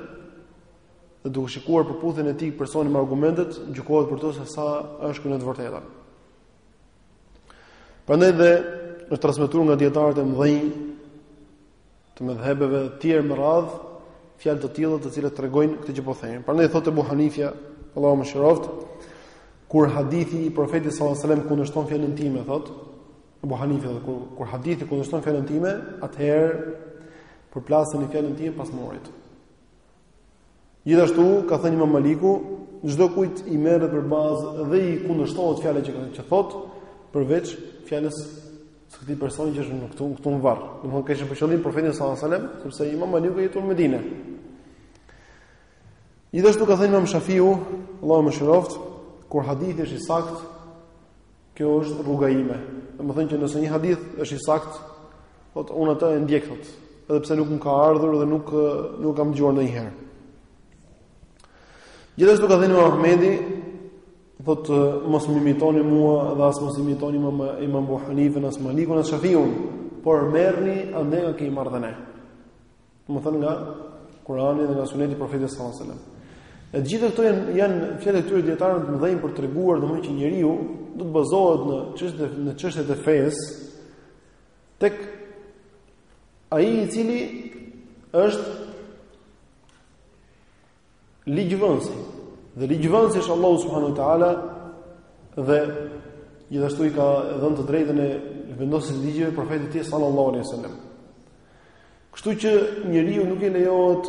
[SPEAKER 1] dhe duke shikuar përputhjen e atij personi me argumentet, gjykohet për të se sa është ky tek e vërteta. Prandaj dhe është transmetuar nga dietarët e mëdhenj të medhhebeve të tjerë me radhë, fjalë të tilla të cilat tregojnë këtë që po themi. Prandaj thotë Ebu Hanifja, Allahu e mëshiroftë, kur hadithi i profetit sallallahu alajhi wasallam kundërshton fjalën time, thotë Ebu Hanifja, kur kur hadithi kundërshton fjalën time, atëherë përplaseni fjalën time pas murit. Gjithashtu ka thënë Imam Maliku, çdo kujt i merret për bazë dhe i kundërshtohet fjala që që thotë, përveç fjalës së këtij personi që është në këtu këtu në varr. Domethënë kishte për qëllim profetin sallallahu alajhi wasallam, sepse Imam Maliku ka jetuar në Medinë. Gjithashtu ka thënë Imam Shafiu, Allahu e mëshiroftë, kur hadithi është i saktë, Kjo është rruga ime. Domethënë që nëse një hadith është i saktë, thotë unë atë e ndjek thotë, edhe pse nuk më ka ardhur dhe nuk nuk kam dëgjuar ndonjëherë. Gjithashtu ka thënë Imam Ahmedi, thotë mos më imitoni mua dhe as mos imitoni më Imam Ebu Hanifën as Malikun as Shafiun, por merrni andej nga kemi marrë ne. Domethënë nga Kurani dhe nga Suneti i Profetit sallallahu alajhi wasallam. E të gjitha këto janë janë fjalët e atyre dietarëve të mëdhenj për të treguar domethënë që njeriu do të bazohet në çështje në çështjet e fesë tek ai i cili është ligjvënësi dhe ligjvënësi është Allahu subhanahu wa taala dhe gjithashtu i ka dhënë të drejtën e vendosjes së ligjeve profetit të tij sallallahu alaihi wasallam. Kështu që njeriut nuk i lejohet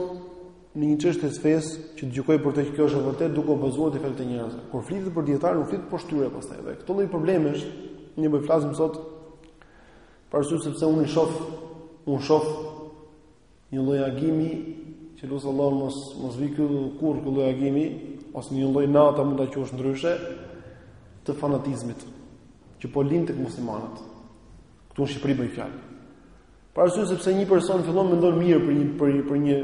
[SPEAKER 1] në një çështje të fesë që të gjykojë për të që kjo është e vërtetë duke u bazuar te fjalët e njerëzve. Kur flitet për dijetarë, nuk flitet poshtë tyre pastaj. Dhe këto lloj problemesh, ne po i flasim sot për arsye sepse unë shoh, unë shoh Një lloj agimi që lus Allahun mos mos vijë ky kurrë ky lloj agimi ose një lloj nate mund ta quash ndryshe të fanatizmit që po lind tek muslimanët. Ktu në Shqipëri bëj fjalë. Për arsye sepse një person fillon mendon mirë për një për një për një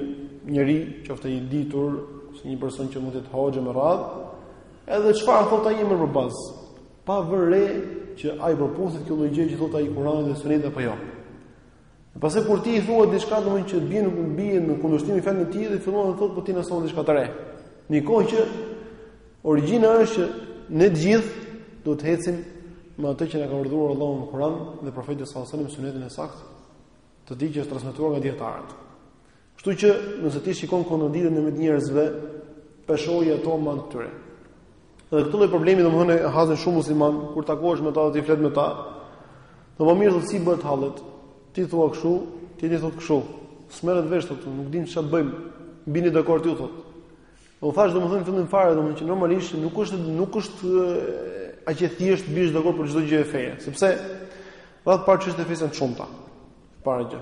[SPEAKER 1] njeri, qoftë i ditur, ose një person që mund të jetë hoxhë me radhë, edhe çfarë thotë ai merr për bazë, pa vënë re që a i përputhet kjo lloj gjë që thotë ai Kuranit dhe Sunetit apo jo. Pastaj kur ti i thua diçka domethënë që bie në bie në kundërshtim me fjalën e tij dhe fillon të thotë po ti na solle diçka të re. Në kohë që origjina është që ne të gjithë duhet të ecim me atë që na ka urdhëruar Allahu në Kur'an dhe profeti sallallahu alajhi wasallam në sunetin e saktë të tij që është transmetuar nga dijetarët. Kështu që, nëse ti shikon kontradikta në mes njerëzve, peshoje ato më të tyre. Dhe këtë lloj problemi domethënë e hasin shumë muslimanë kur takohesh me ta dhe ti flet me ta. Po mirë thotë si i bëhet hallit. Ti thua kështu, ti ti thot kështu. S'merret vesh sot, nuk dimë çfarë të bëjmë. Bini dakord ju thot. Po thashë domethënë në fillim fare domethënë që normalisht nuk është nuk është aq e thjeshtë të biesh dakord për çdo gjë feje, sepse e para e parë çështjet e fesë janë të shumta. E para gjë.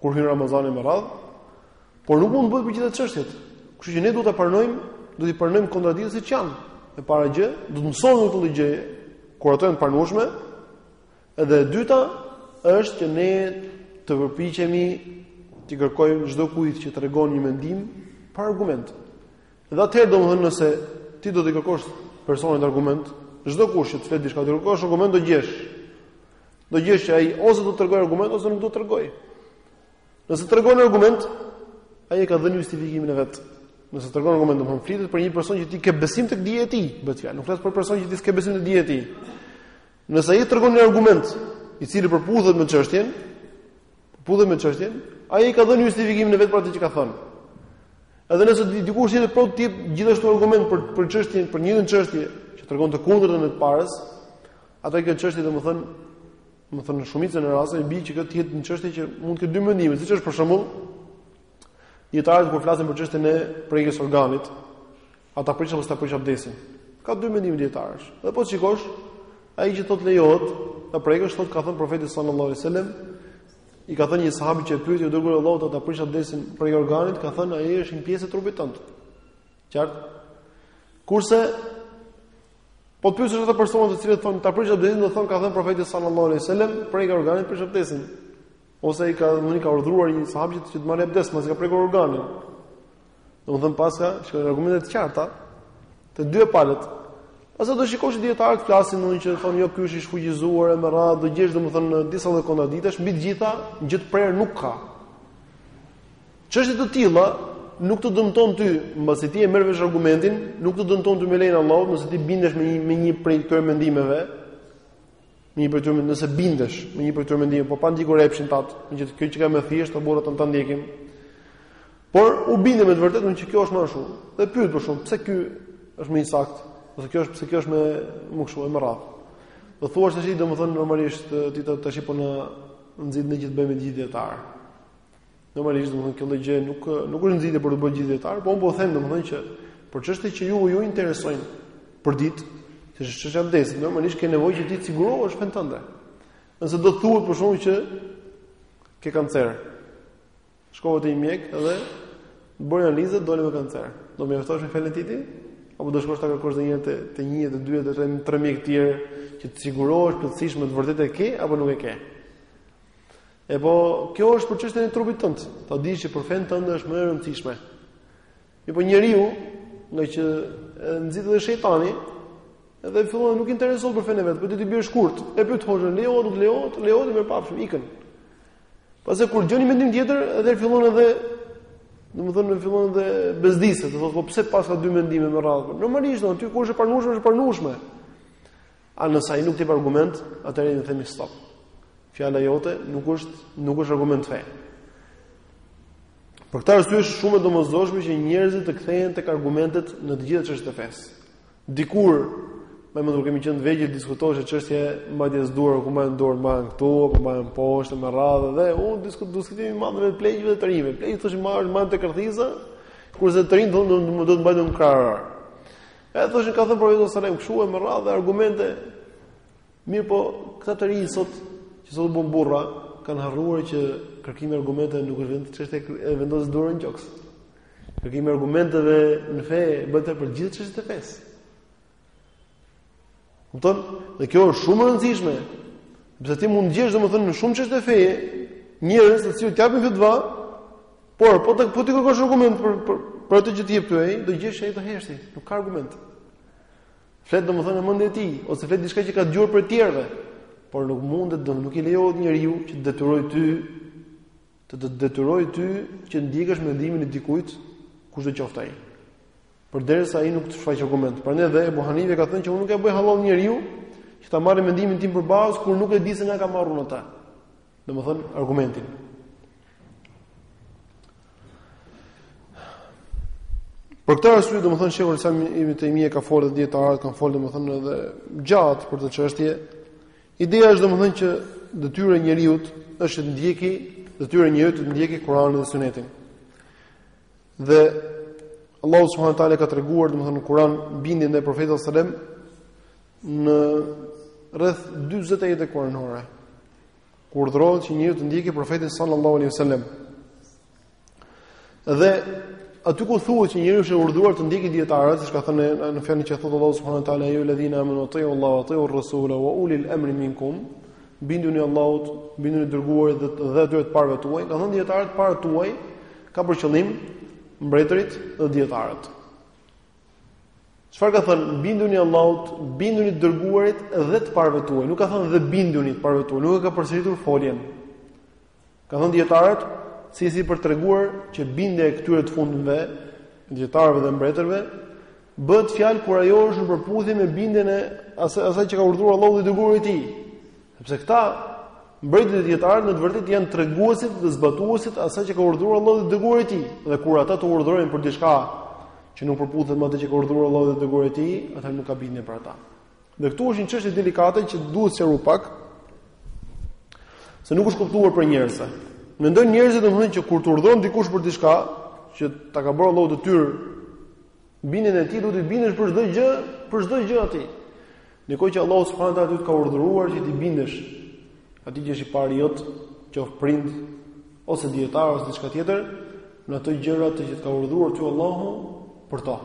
[SPEAKER 1] kur hyn Ramazani me radhë, por nuk mund të bëhet për gjithë çështjet. Kështu që ne duhet ta pranojmë, duhet t'i pranojmë kontradiktat siç janë. E para gjë, do të mësojmë këto gjëra kur ato janë të pranueshme. Edhe e dyta është që ne të përpiqemi t'i kërkojmë çdo kujt që tregon një mendim pa argument. Dhe atëherë domthon nëse ti do t'i kërkosh personit argument, çdo kush që të flet diçka, t'i kërkosh argument do gjesh. Do gjesh që ai ose do të tregojë argument ose nuk do të tregojë. Nëse tregon argument, ai e ka dhënë justifikimin e vet. Nëse tregon argument, domethënë flitet për një person që ti ke besim tek dija e tij, bëhet fjalë. Nuk flas për person që ti s'ke besim tek dija e tij. Nëse ai tregon një argument i cili përputhet me çështjen, përputhet me çështjen, ai ka dhënë justifikimin e vet për atë që ka thënë. Edhe nëse dikush tjetër prapë të jep gjithashtu argument për për çështjen, për njëjtën çështje që tregon të kundërtën e të parës, Atëherë kjo çështje domethën, domethën në shumicën e rasteve i bie që kjo të jetë një çështje që mund të ketë dy mendime, siç është për shembull dietarët kur flasin për çështjen e prekjes organit, a ta prish apo s'ta prish abdesin. Ka dy mendime dietarësh. Dhe po shikosh, ai që thotë lejohet, ta prekësh thotë ka thënë profeti sallallahu alajhi wasallam, i ka thënë një sahabiu që e pyeti i Dërguar i Allahut, a ta prish abdesin prekja e organit, ka thënë ai është një pjesë e trupit tënd. Qartë? Kurse Po të pyesësh ato persona të cilët thonë ta prish abdestin, do thonë ka thënë profeti sallallahu alaihi wasallam, kush prek organin prish abdesin. Ose i ka thënë, e ka urdhëruar një sahabi që të marrë abdest, mbasi ka prekur organin. Domethënë paska, shikon argumente të qarta te dy palët. Pastaj do shikosh dietar të flasin domethënë që thonë jo ky është i shfuqizuar e me radhë, do gjesh domethënë disa lloj kontradiktesh, mbi të gjitha gjë të prerë nuk ka. Çështje të tilla nuk të dëmton ty, mbasi ti e merr vesh argumentin, nuk të dëmton ty me lejen e Allahut, nëse ti bindesh me një me një prej këtyre mendimeve, me një prej tyre, nëse bindesh me një prej tyre mendimeve, po pa ndjekur epshin tënd, me gjithë kjo qenka më e thjeshtë, o burra ta ndjekim. Por u binde me të vërtetë me që kjo është më ashtu. Dhe pyet për shembull, pse ky është më i saktë? Ose kjo është pse kjo është më më kështu e me radhë. Do thuash ti tashi domethënë normalisht ti tash po na nxit ne të gjithë bëhemi gjithë dietar. Normalisht domethënë kjo lloj gjëje nuk nuk është nxitje për t'u bërë gjithë dijetar, por unë po them domethënë që për çështje që ju ju interesojnë për ditë, siç është çështja e abdestit, normalisht ke nevojë që ti të sigurohesh në fenë tënde. Nëse do të thuhet për shembull që ke kancer. Shkova te një mjek dhe bëri analizë doli me kancer. Do mjaftohesh me fjalën e tij? Apo do shkosh ta kërkosh edhe një herë te te një, te dy, te tre, tre mjek të tjerë që të sigurohesh plotësisht me të vërtetë e ke apo nuk e ke? E po, kjo është për çështjen e trupit tënd. Ta di që për fenë tënde është më e rëndësishme. Mirëpo njeriu, ngaqë e nxit edhe shejtani, edhe fillon nuk interesohet për fenë e vet, po t'i bie shkurt. E pyet hoxhën, lejohet nuk lejohet, lejohet dhe mirupafshim ikën. Pastaj kur dëgjon një mendim tjetër, edhe fillon edhe domethënë fillon edhe bezdiset, thotë po pse paska dy mendime e me radhë. Normalisht, aty ku është e pranueshme është e pranueshme. Ama nëse ai nuk jep argument, atëherë i themi stop. Fjala jote nuk është nuk është argument fe. Për këtë arsye është shumë e domosdoshme që njerëzit të kthehen tek argumentet në të gjitha çështjet e fesë. Dikur, më mund të kemi qenë të vegjël diskutohej çështja e mbajtjes së duarve, ku mbahen duart, mbahen këtu, apo mbahen poshtë e me radhë dhe u diskutoi diskutimi i madh me pleqve dhe të rinjve. Pleqët thoshin mbahen mbahen te kërthiza, kurse të rinjtë thonë do të mbahen në kraharor. Edhe thoshin ka thënë profeti sallallahu alajhi wasallam kshu e me radhë argumente. Mirëpo, këta të rinj sot që sot u bënë burra kanë harruar që kërkimi i argumenteve nuk është veç në çështjen e vendos dorën në gjoks. Kërkimi i argumenteve në fe bëhet për të gjithë çështjet e fesë. Kupton? Dhe kjo është shumë e rëndësishme. Sepse ti mund të gjesh domethënë në shumë çështje feje njerëz të cilët japin fatva, por po të po t'i kërkosh argument për për për atë që të jep ty, do gjesh ai do heshti, nuk ka argument. Flet domethënë nga mendja e tij ose flet diçka që ka dëgjuar prej të tjerëve, por nuk mundet dot nuk i lejohet njeriut që të detyrojë ty të të detyrojë ty që të ndjekësh mendimin e dikujt kushdo qoftë ai. Përderisa ai nuk të shfaq argument. Prandaj dhe Abu Hanife ka thënë që unë nuk e bëj hallall njeriut që ta marrë mendimin tim për bazë kur nuk e di se nga e kam marrur atë. Domethën argumentin. Për këtë arsye domethën shehu Ibn Tejmije ka folë dijetarët kanë folë domethën edhe gjatë për këtë çështje. Ideja është domethën që detyra e njeriut është të ndjeki, detyra e njeriut të ndjeki Kur'anin dhe Sunetin. Dhe Allahu subhanahu wa taala ka treguar domethënë në Kur'an bindjen ndaj profetit sallallahu alajhi wasallam në rreth 40 ajete kuranore. Ku urdhërohet që njeriu të ndjekë profetin sallallahu alajhi wasallam. Dhe aty ku thuhet që njeriu është urdhëruar të ndjekë dijetarët, siç kanë thënë në fjalën që thotë Allahu subhanahu wa taala, "Ja ejjuhal-ledhina amanu atiiu Allaha wa atiiu ar-rasula wa ulil amri minkum" binduni Allahut, binduni të dërguarit dhe dhe atyre të parëve tuaj, kanë thënë dijetarët të parët tuaj, ka për qëllim mbretërit dhe dijetarët. Çfarë ka thënë binduni Allahut, binduni të dërguarit dhe të parëve tuaj. Nuk ka thënë dhe binduni të parëve tuaj, nuk e ka përsëritur foljen. Kanë thënë dijetarët se si për të treguar që bindja e këtyre të fundëve, dijetarëve dhe mbretërve, Bëhet fjalë kur ajo është në përputhje me bindjen e asaj që ka urdhëruar Allahu dhe dërguari i tij. Sepse këta mbretër e dijetarë në të vërtetë janë treguesit dhe zbatuesit e asaj që ka urdhëruar Allahu dhe dërguari i tij. Dhe kur ata të urdhërojnë për diçka që nuk përputhet me atë që ka urdhëruar Allahu dhe dërguari i tij, atëherë nuk ka bindje për ata. Dhe këtu është një çështje delikate që duhet ta sqaroj pak. Se nuk është kuptuar prej njerëzve. Mendojnë njerëzit domethënë që kur të urdhëron dikush për diçka që ta ka bërë Allahu detyrë Bindjen e tij duhet t'i bindesh për çdo gjë, për çdo gjë atij. Ndërkohë që Allahu subhanahu wa taala të ka urdhëruar që t'i bindesh atij që është i pari yt, qoftë prind ose dijetar ose diçka tjetër, në ato gjëra të që të ka urdhëruar ty Allahu për to.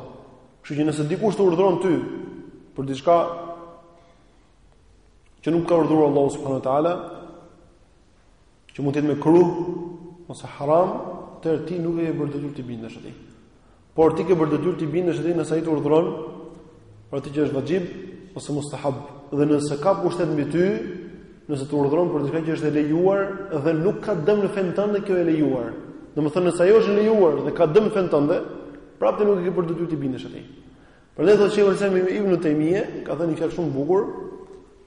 [SPEAKER 1] Kështu që nëse dikush të urdhëron ty për diçka që nuk të ka urdhëruar Allahu subhanahu wa taala, që mund të jetë mekruh ose haram, atëherë ti nuk e ke për detyrë t'i bindesh atij. Por ti ke për detyrë t'i bindesh atij nëse ai të urdhëron për atë që është vaxhib ose mustahab, dhe nëse ka pushtet mbi ty, nëse të urdhëron për diçka që është e lejuar dhe nuk ka dëm në fenë tënde kjo e lejuar. Domethënë nëse ajo është e lejuar dhe ka dëm në fenë tënde, prapë ti nuk e ke për detyrë t'i bindesh atij. Prandaj thotë Sheikhul Islam Ibn Taymije, ka thënë një fjalë shumë të bukur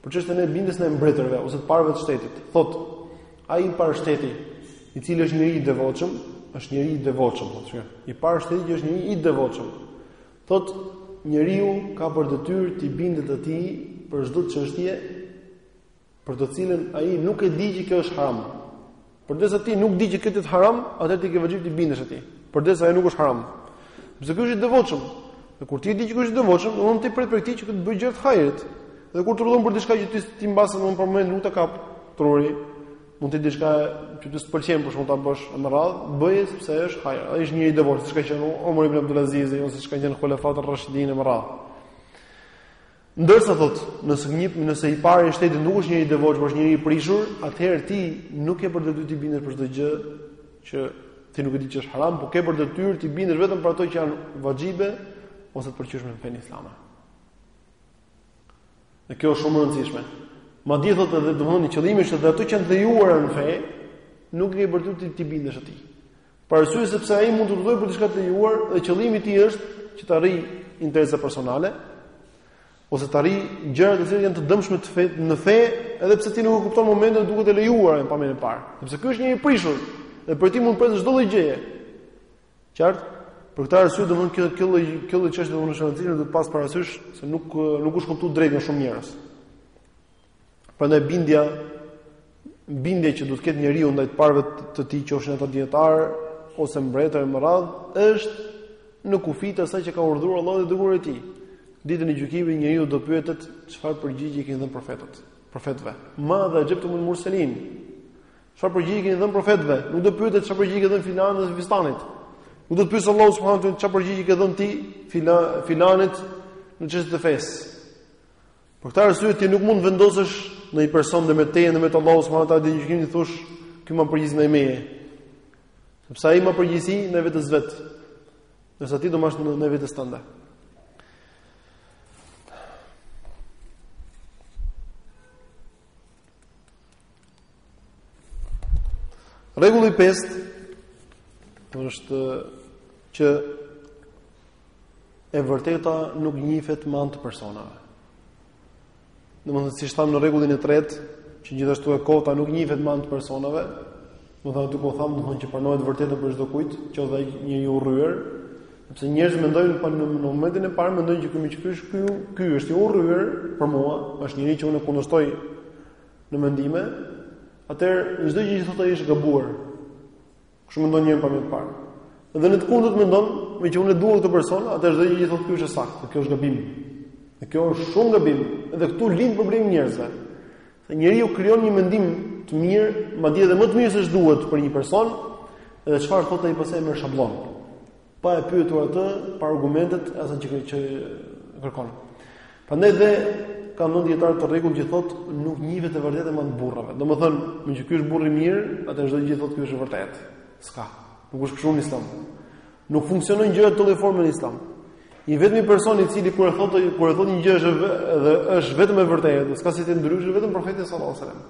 [SPEAKER 1] për çështjen e bindjes ndaj mbretërve ose të parëve të shtetit. Thotë, ai i parë shteti, i cili është njeri i devotshëm, është njeri i devotshëm, thotë shka. I parë shteti që është njeri i devotshëm. Thotë, njeriu ka për detyrë t'i bindet atij për çdo çështje për të cilën ai nuk e di që kjo është haram. Përderisa ti nuk di që kjo është haram, atëherë ti ke vaxhib t'i bindesh atij. Përderisa ai nuk është haram. Sepse ky është i devotshëm. Dhe kur ti e di që ky është i devotshëm, do të presësh prej tij që të bëjë gjëra të hajrit. Dhe kur të urdhëron për diçka që ti ti mbase në një moment nuk ta kap truri, mund të diçka që të pëlqen për shkak ta bësh në radh, bëje sepse është hajr. Ai është njeri i devotshëm, siç ka qenë Omar ibn Abdulaziz, ose siç ka qenë Khulafat ar-Rashidin e me radhë. Ndërsa thotë, nëse një, nëse i pari i shtetit nuk është njeri i devotshëm, por është njeri i prishur, atëherë ti nuk ke për detyrë t'i bindesh për çdo gjë që ti nuk e di që është haram, por ke për detyrë t'i bindesh vetëm për ato që janë vaxhibe ose të pëlqyeshme në fenë islame. Dhe kjo është shumë e rëndësishme. Madje thotë edhe domethënë qëllimi është edhe ato që janë të lejuara në fe, nuk ke për detyrë t'i bindesh atij. Për arsye sepse ai mund të urdhërojë për diçka të lejuar dhe qëllimi i tij është që të arrijë interesa personale ose të arrijë gjëra të cilat janë të dëmshme të fe, në fe, edhe pse ti nuk e kupton për momentin e duket e lejuar në pamjen e parë. Sepse ky është njeri i prishur dhe prej tij mund të presësh çdo lloj gjëje. Qartë? Për këtë arsye domethënë kjo kjo lloj kjo lloj çështje domethënë është e rëndësishme të kesh parasysh se nuk nuk është kuptuar drejt nga shumë njerëz. Prandaj bindja bindja që do të ketë njeriu ndaj të parëve të tij, qofshin ata dietar ose mbretër e me radhë, është në kufi të asaj që ka urdhëruar Allahu dhe i dërguari i tij. Ditën e gjykimit njeriu do pyetet çfarë përgjigje i ke dhënë profetët, profetëve. Madha exhebtumul murselin. Çfarë përgjigje i ke dhënë profetëve? Nuk do pyetet çfarë përgjigje i ke dhënë filanit dhe fistanit. Nuk do të pyesë Allahu subhanahu wa taala çfarë përgjigje i ke dhënë ti filanit në çështje të fesë. Për këtë arsye ti nuk mund të vendosesh në një person dhe me të dhe me të Allahu subhanahu wa taala ditën e gjykimit t'i thuash ky mban përgjegjësi ndaj meje. Sepse ai mban përgjegjësi ndaj vetes vet. Ndërsa ti do mbash ndaj vetes tënde. Rregulli 5 është që e vërteta nuk njihet me anë të personave. Domethënë siç thamë në rregullin e tretë, që gjithashtu e kota nuk njihet me anë të personave, do të thotë aty ku thamë domethënë që pranohet e vërteta prej çdo kujt, qoftë edhe njeri i urryer, sepse njerëzit mendojnë pa në momentin e parë mendojnë që ky meqë prej sh ky ky është i urryer për mua, është njeri që unë kundërshtoj në mendime, atëherë çdo gjë që thotë ai është e gabuar. Kështu mendon njeriu pamje të parë. Dhe në të kundërt mendon, meqë unë e dua këtë person, atëherë çdo gjë që thotë ky është e saktë, kjo është gabim. Dhe kjo është shumë gabim, edhe këtu lind problemi i njerëzve. Se njeriu krijon një mendim të mirë, madje edhe më të mirë se ç'duhet për një person, dhe çfarë thotë ai pastaj e merr shabllon. pa e pyetur atë pa argumentet e asaj që që kërkon. Prandaj dhe kanë vënë dijetarët rregull që thot nuk njihet e vërteta me anë të burrave. Domethënë, meqë ky është burrë i mirë, atëherë çdo gjë që thotë ky është e vërtetë. S'ka. Nuk është kështu në Islam. Nuk funksionojnë gjërat në këtë lloj forme në Islam. I vetmi person i cili kur e thot kur e thot një gjë është dhe është vetëm e vërtetë, s'ka si të jetë ndryshe vetëm profeti sallallahu alajhi wasallam.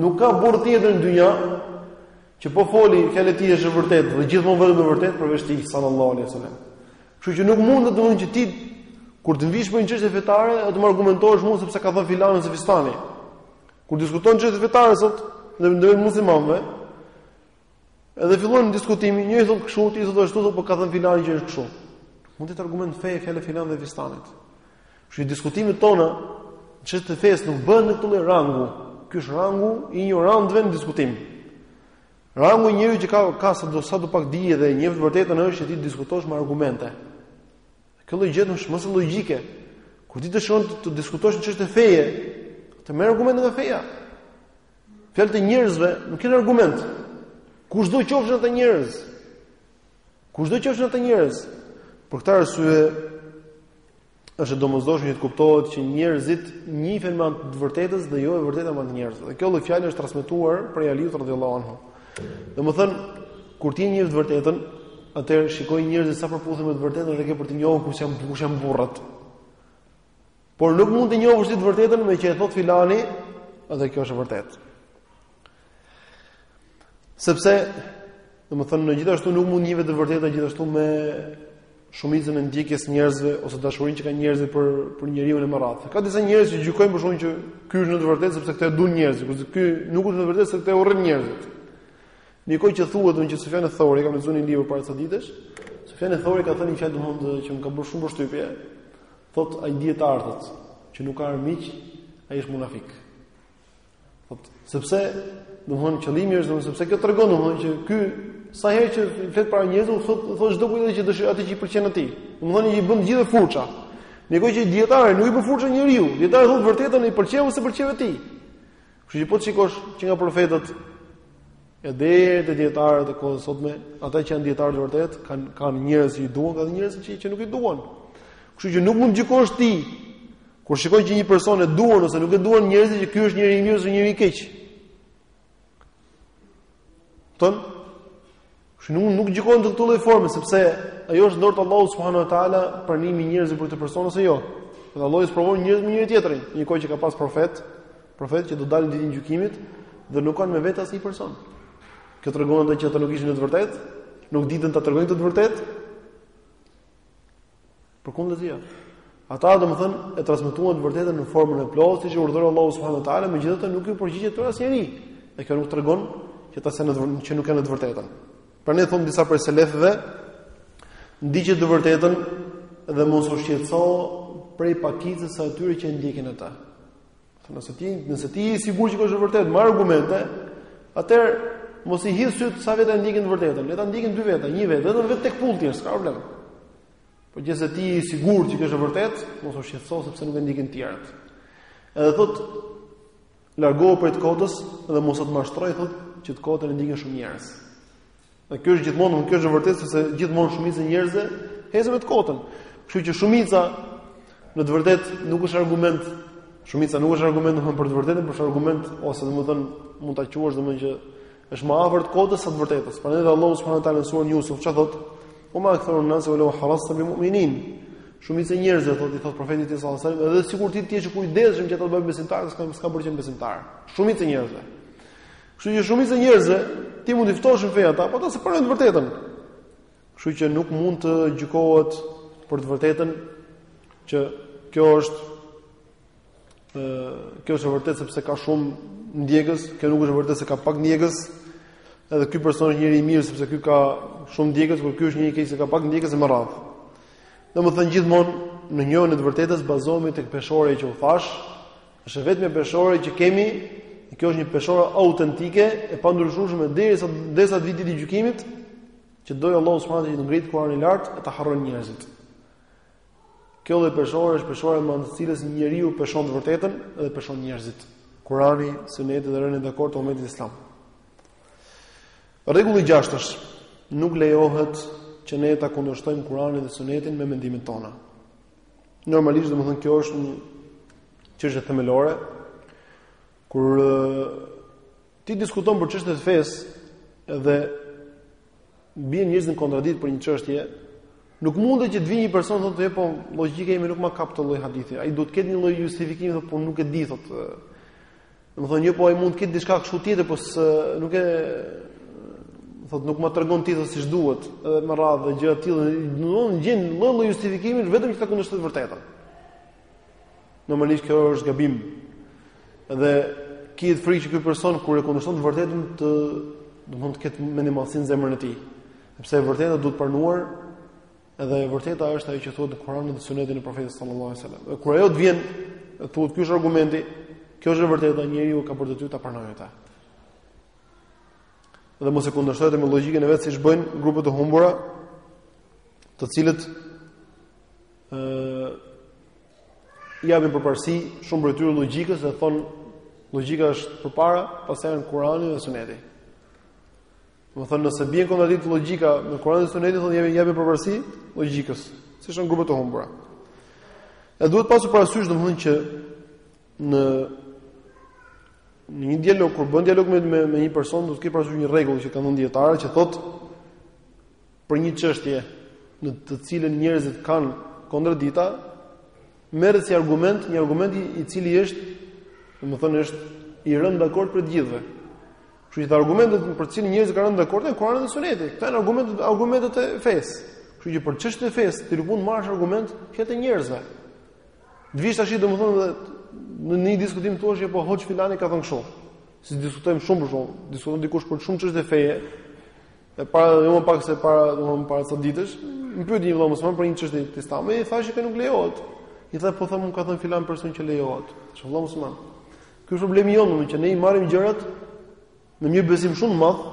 [SPEAKER 1] Nuk ka burrë tjetër në dynja Që po foli, fjala e tij është e vërtetë dhe gjithmonë vetëm e vërtetë përveç tij sallallahu alaihi wasallam. Kështu që nuk mund të domethënë që ti kur të vish për një çështje fetare, të më argumentohesh mua sepse ka thënë filani se fistani. Kur diskuton çështje fetare sot në mes muslimanëve, edhe fillon diskutimi, njëri thotë kështu, ti thotë ashtu, thotë po ka thënë filani që është kështu. Mund të jetë argument feje fjala e filanit dhe fistanit. Kështu diskutimet tona në çështjet e fesë nuk bëhen në këtë lloj rangu. Ky është rangu i injorantëve në diskutim. Rangu i njeriut që ka ka sado sado pak dije dhe njeh të vërtetën është që ti diskutosh me argumente. Kjo lloj gjë është më së logjike. Kur ti dëshiron të, të diskutosh në çështje feje, ti merr argumente nga feja. Fjalët e njerëzve nuk kanë argument. Kushdo qofshin ata njerëz? Kushdo qofshin ata njerëz? Për këtë arsye është e domosdoshme që të kuptohet që njerëzit njihen me atë të vërtetës dhe jo e vërteta me atë të njerëzve. Dhe kjo lloj fjale është transmetuar prej Aliut radhiyallahu anhu. Domethënë, kur ti njeh të vërtetën, atëherë shikoji njerëzit sa përputhen me të vërtetën dhe ke për t'i njohur kush janë kush janë burrat. Por nuk mund të njohësh ti të vërtetën meqë e thotë filani, edhe kjo është e vërtetë. Sepse, domethënë, gjithashtu nuk mund ta njohësh të vërtetën gjithashtu me shumicën e ndjekjes njerëzve ose dashurinë që kanë njerëzit për për njeriun e radhës. Ka disa njerëz që gjykojnë për shkakun që ky është në të vërtetë sepse këtë e duan njerëzit, kurse ky nuk është në të vërtetë sepse këtë e urrejnë njerëzit. Në një kohë që thuhet domthon që Sufjan eth-Theuri, kam lexuar në një libër para ca ditësh. Sufjan eth-Theuri ka thënë një fjalë domthon që më ka bërë shumë përshtypje. Thotë ai dijetar, thotë, që nuk ka armiq, ai është munafik. Po sepse domthon qëllimi është domthon sepse kjo tregon domthon që ky sa herë që flet para njerëzve thotë thotë çdo kujt që dëshiron atë që i pëlqen atij. Domthon i bën të gjithëve furça. Në një kohë që dijetari nuk i bën furça njeriu. Dijetari thotë të vërtetën i pëlqeu s'i pëlqeu atij. Kështu që po të shikosh që nga profetët e deri te dijetarët e kohës sotme ata që janë dijetarë të vërtetë kanë kanë njerëz që i duan dhe njerëz që që nuk i duan. Kështu që nuk mund të gjykosh ti Kur shikon që një person e duan ose nuk e duan njerëzit që ky është njeri i mirë ose njeri i keq. Ton Kështu nuk nuk gjykon në këtë lloj forme sepse ajo është në dorë të Allahut subhanahu wa taala pranimi i njerëzve për këtë person ose jo. Dhe Allahu i sprovon njerëzit me njëri tjetrin, në një kohë që ka pas profet, profet që do dalin ditën e gjykimit dhe nuk kanë me vete asnjë person. Kjo tregon që ata nuk ishin në të vërtetë, nuk ditën ta tregojnë të, të vërtetën. Përkundrazi. Ata domethën e transmetuan të vërtetën në formën e plotë siç e urdhëroi Allahu subhanahu wa taala, megjithatë nuk i përgjigjet dot asnjëri. E kjo nuk tregon që ata s'janë që nuk janë në të vërtetë. Prandaj thonë disa prej selefëve ndiqe të vërtetën dhe mos u shqetëso prej pakicës së atyre që e ndjekin atë. Thonë nëse ti, nëse ti je i sigurt që është e vërtetë, me argumente, atëherë mos i hidh sytë sa vetë e ndjekin të vërtetën. Le ta ndjekin dy veta, një vetë, vetëm vetë tek pullti, s'ka problem. Po qe se ti je i sigurt që kjo është e vërtetë, mos u shqetëso sepse nuk e ndikin të tjerët. Edhe thotë largohu prej të kotës dhe mos të të mashtrojë thotë që të kotën e ndikin shumë njerëz. Dhe kjo është gjithmonë, kjo është e vërtetë sepse gjithmonë shumica e njerëzve ecën me të kotën. Kështu që shumica në të vërtetë nuk është argument, shumica nuk është argument domethënë për të vërtetën, por është argument ose domethënë mund ta quash domethënë që Është më afër të kotës sa të vërtetës. Prandaj Allahu subhanahu wa taala në surën Yusuf çfarë thotë? Ue ma aktharu nasi ue lau harasta bi mu'minin. Shumica e njerëzve thotë i thotë profetit sallallahu alajhi wasallam, edhe sikur ti të jesh i kujdesshëm që ata të bëhen besimtarë, s'ka s'kanë për të qenë besimtarë. Shumica e njerëzve. Kështu që shumica e njerëzve ti mund t'i ftosh në fe ata, por ata s'e pranojnë të vërtetën. Kështu që nuk mund të gjykohet për të vërtetën që kjo është kjo është e vërtetë sepse ka shumë ndjekës, kjo nuk është e vërtetë se ka pak ndjekës. Edhe ky person është njeri i mirë sepse ky ka shumë ndjekës, por ky është një i keq se ka pak ndjekës e me radhë. Domethënë gjithmonë në njohjen e të vërtetës bazohemi tek peshorja që u thashë, është e vetmja peshore që kemi, kjo është një peshore autentike e pandryshueshme derisa deri te dita e gjykimit, që do Allahu subhanahu wa taala të ngrihet Kur'ani lart e ta harrojnë njerëzit. Kjo lloj peshore është peshore me anë të cilës një njeriu peshon të vërtetën dhe peshon njerëzit. Kurani, Suneti dhe rënia dakord e umetit islam. Rregulli i gjashtë është nuk lejohet që ne ta kundërshtojmë Kur'anin dhe Sunetin me mendimet tona. Normalisht, domethënë kjo është një çështje themelore kur Ti diskuton për çështje të fesë dhe bien njerëzit në kontradiktë për një çështje, nuk mundet që të vijë një person të thotë po logjika ime nuk ma kap këtë lloj hadithi. Ai duhet të ketë një lloj justifikimi thotë po nuk e di thotë. Domethënë jo, po ai mund të ketë diçka kështu tjetër, po se, nuk e thotë nuk ma tregon ti thotë siç duhet, edhe me radhë dhe gjëra të tilla, domethënë gjen lloj lloj justifikimi vetëm që ta kundërshtojë të vërtetën. Normalisht kjo është gabim. Dhe kihet frikë që ky person kur e kundërshton të vërtetën të domethënë të ketë mendjemadhësi në zemrën e tij. Sepse e vërteta duhet pranuar dhe e vërteta është ajo që thotë Kurani dhe Suneti i Profetit sallallahu alajhi wasallam. Dhe kur ajo të vjen, thotë ky është argumenti, kjo është e vërteta, njeriu ka për detyrë ta pranojë atë. Dhe mos e kundërshtojë me logjikën e vet siç bëjnë grupet e humbura, të cilët ë i japin përparësi shumë prej tyre logjikës dhe thonë logjika është përpara, pastaj vjen Kur'ani dhe Suneti. Domethënë nëse bie në kontradiktë logjika me Kur'anin dhe Sunetin, thonë i japim i japim përparësi logjikës, siç janë grupet e humbura. E duhet pasur parasysh domethënë që në në një dialog kur bën dialog me me, me një person, duhet të ketë parasysh një rregull që kanë dhënë dijetarët që thotë për një çështje në të cilën njerëzit kanë kontradikta, merret si argument, një argument i cili është, domethënë është i rënë dakord prej të gjithëve. Kështu që argumentet për të cilat njerëzit kanë rënë dakord janë Kurani dhe Suneti. Këto janë argumentet argumentet e fesë. Kështu që për çështën e fesë, ti nuk mund të marrësh argument fjalë njerëzve. Të vish tash domethënë në një diskutim thua se po hoxhë filani ka thënë kështu. Si diskutojmë shumë për shembull, diskutojmë dikush për shumë çështje feje, E para jo më pak se para, domethënë para ca ditësh, më pyti një vëlla musliman për një çështje të Islamit, i thashë që nuk lejohet. I tha, po tha, më ka thënë filan person që lejohet. Shiko vëlla musliman. Ky është problemi jonë, domethënë që ne i marrim gjërat me një besim shumë të madh,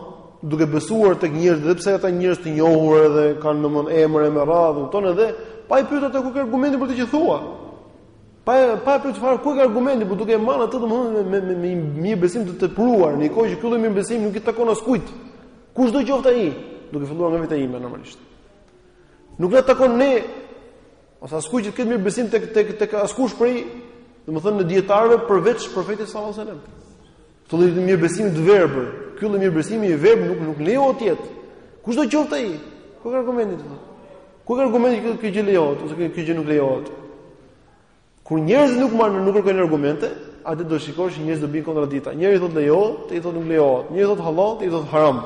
[SPEAKER 1] duke besuar tek njerëzit edhe pse ata njerëz të njohur edhe kanë domethënë emër e me radhë, tonë edhe pa i pyetur ku e ke argumentin për atë që thua. Pa e pyetur fare ku e ke argumentin, por duke marrë atë domethënë me një mirëbesim të tepruar, në një kohë që ky lloj mirëbesimi nuk i takon askujt. Kushdo qoftë ai, duke filluar nga vetja ime normalisht. Nuk na takon ne ose askujt që të ketë mirëbesim tek tek tek askush prej, domethënë ne dijetarëve përveç profetit sallallahu alajhi wasallam. Këtë lloj mirëbesimi të verbër, ky lloj mirëbesimi i verbër nuk nuk lejohet të jetë. Kushdo qoftë ai. Ku e ke argumentin këtu? Ku e ke argumentin që kjo gjë lejohet ose kjo gjë nuk lejohet? Kur njerëzit nuk marrin nuk kërkojnë argumente, atëherë do shikosh që njerëzit do bëjnë kontradikta. Njëri thotë lejohet, tjetri thotë nuk lejohet. Njëri thotë halal, tjetri thotë haram.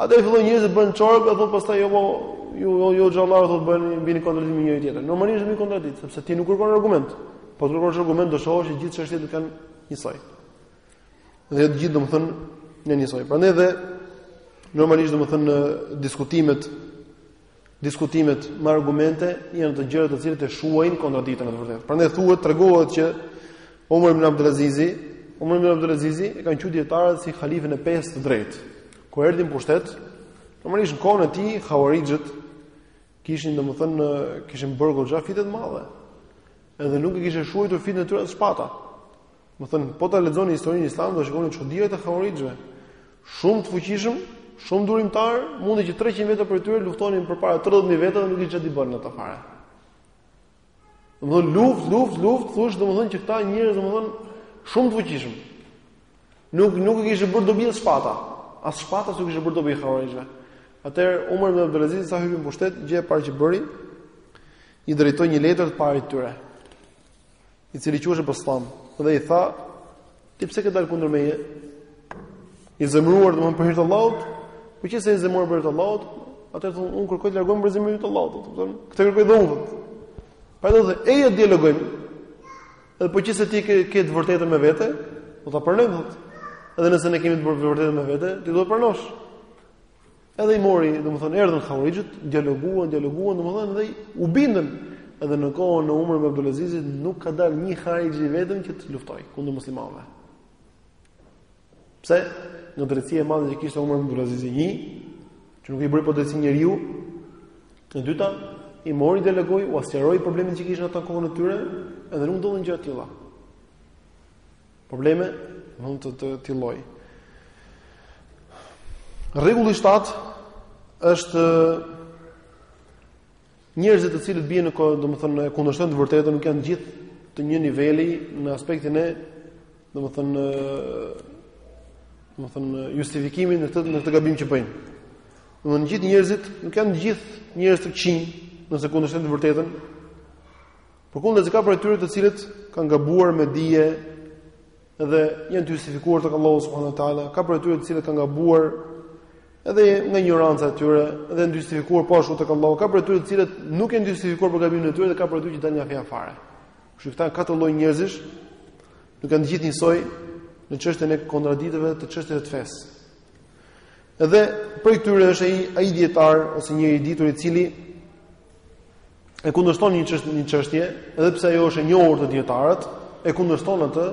[SPEAKER 1] Atëherë fillojnë njerëzit bëjnë çorbë, thotë pastaj jo, po, ju ho, hoxhallarët thotë bini, bini në kontradiktë me njëri tjetrin. Normalisht është një kontradiktë, sepse ti nuk kërkon argument. Po të kërkosh argument do shohësh që gjithë çështjet i kanë njësoj. Dhe janë të gjithë domethënë njësoj. Prandaj dhe normalisht domethënë diskutimet diskutimet me argumente janë ato gjëra të cilat e shuajnë kontradiktën e vërtetë. Prandaj thuhet tregohet që Umer ibn Abdul Azizi, Umer ibn Abdul Azizin e kanë quajtur dijetarët si halifën e pestë të drejtë. Kur erdhi në pushtet, normalisht në kohën e tij Hauarixhët kishin domethënë kishin bërë goxha fitne të madhe. Edhe nuk e kishte shuajtur fitnen e tyre as shpata. Domethënë, po ta lexoni historinë e Islamit, do shikoni çuditë e Hauarixhëve. Shumë të fuqishëm, shumë durimtar, mundi që 300 veta prej tyre të luftonin përpara 30000 veta dhe nuk kishte ç'ti bënin ata fare. Domthon luft, luft, luft, thosh domthon që këta njerëz domthon shumë të fuqishëm. Nuk nuk u kishte bërë dobi as shpata. As shpata s'u kishte bërë dobi Hauarixhëve. Atëherë Umer ibn Abdulaziz sa hypi në pushtet, gjëja e parë që bëri, i drejtoi një letër të parit të tyre. i cili quhej Bistam, dhe i tha, "Ti pse ke dalë kundër meje?" Je i zemëruar domthon për hir të Allahut, po qe se je i zemëruar për hir të Allahut, atëherë, "Unë kërkoj të largohem prej zemërimit të Allahut." Domthon, këtë kërkoj dhe unë. Prandaj eja të dialogojmë. Edhe po qe se ti e ke të vërtetën me vete, do ta pranojmë thotë. Edhe nëse ne kemi të vërtetën me vete, ti duhet ta pranosh. Edhe i mori, domethënë erdhën Khawarijët, dialoguan, dialoguan, domethënë dhe u bindën. Edhe në kohën e Umar ibn Abdul Azizit nuk ka dalë një Khawarij i vetëm që të luftojë kundër muslimanëve. Pse? Nga drejtësia e madhe që kishte Umar ibn Abdul Azizi, një që nuk i bëri padrejtësi njeriu. E dyta, i mori dialogoi, ua sqaroi problemin që kishin ata në kokën e tyre, edhe nuk ndodhën gjëra të tilla. Probleme, në mënyrë të tillë. Rregulli 7 është njerëzit të cilët bien në domethënë e kundërshtojnë të vërtetën nuk janë të gjithë të një niveli në aspektin e domethënë domethënë justifikimin në këtë në këtë gabim që bëjnë. Domethënë gjithë njerëzit nuk janë të gjithë njerëz të këqinj, nëse kundërshtojnë të vërtetën, Përkundrazi ka prej tyre të cilët kanë gabuar me dije dhe janë të justifikuar tek Allahu subhanahu wa taala, ka prej tyre të cilët kanë gabuar edhe nga injoranca e tyre dhe janë të justifikuar po ashtu tek Allahu, ka prej tyre të cilët nuk janë të justifikuar për gabimin e tyre dhe ka prej tyre që dalin nga feja fare. Kështu që këta katër lloj njerëzish nuk janë të gjithë njësoj në çështjen e kontradiktave të çështjeve të fesë. Edhe prej këtyre është ai ai dietar ose njeri i ditur i cili e kundërshton një çështje, edhe pse ajo është e njohur te dietarët, e kundërshton atë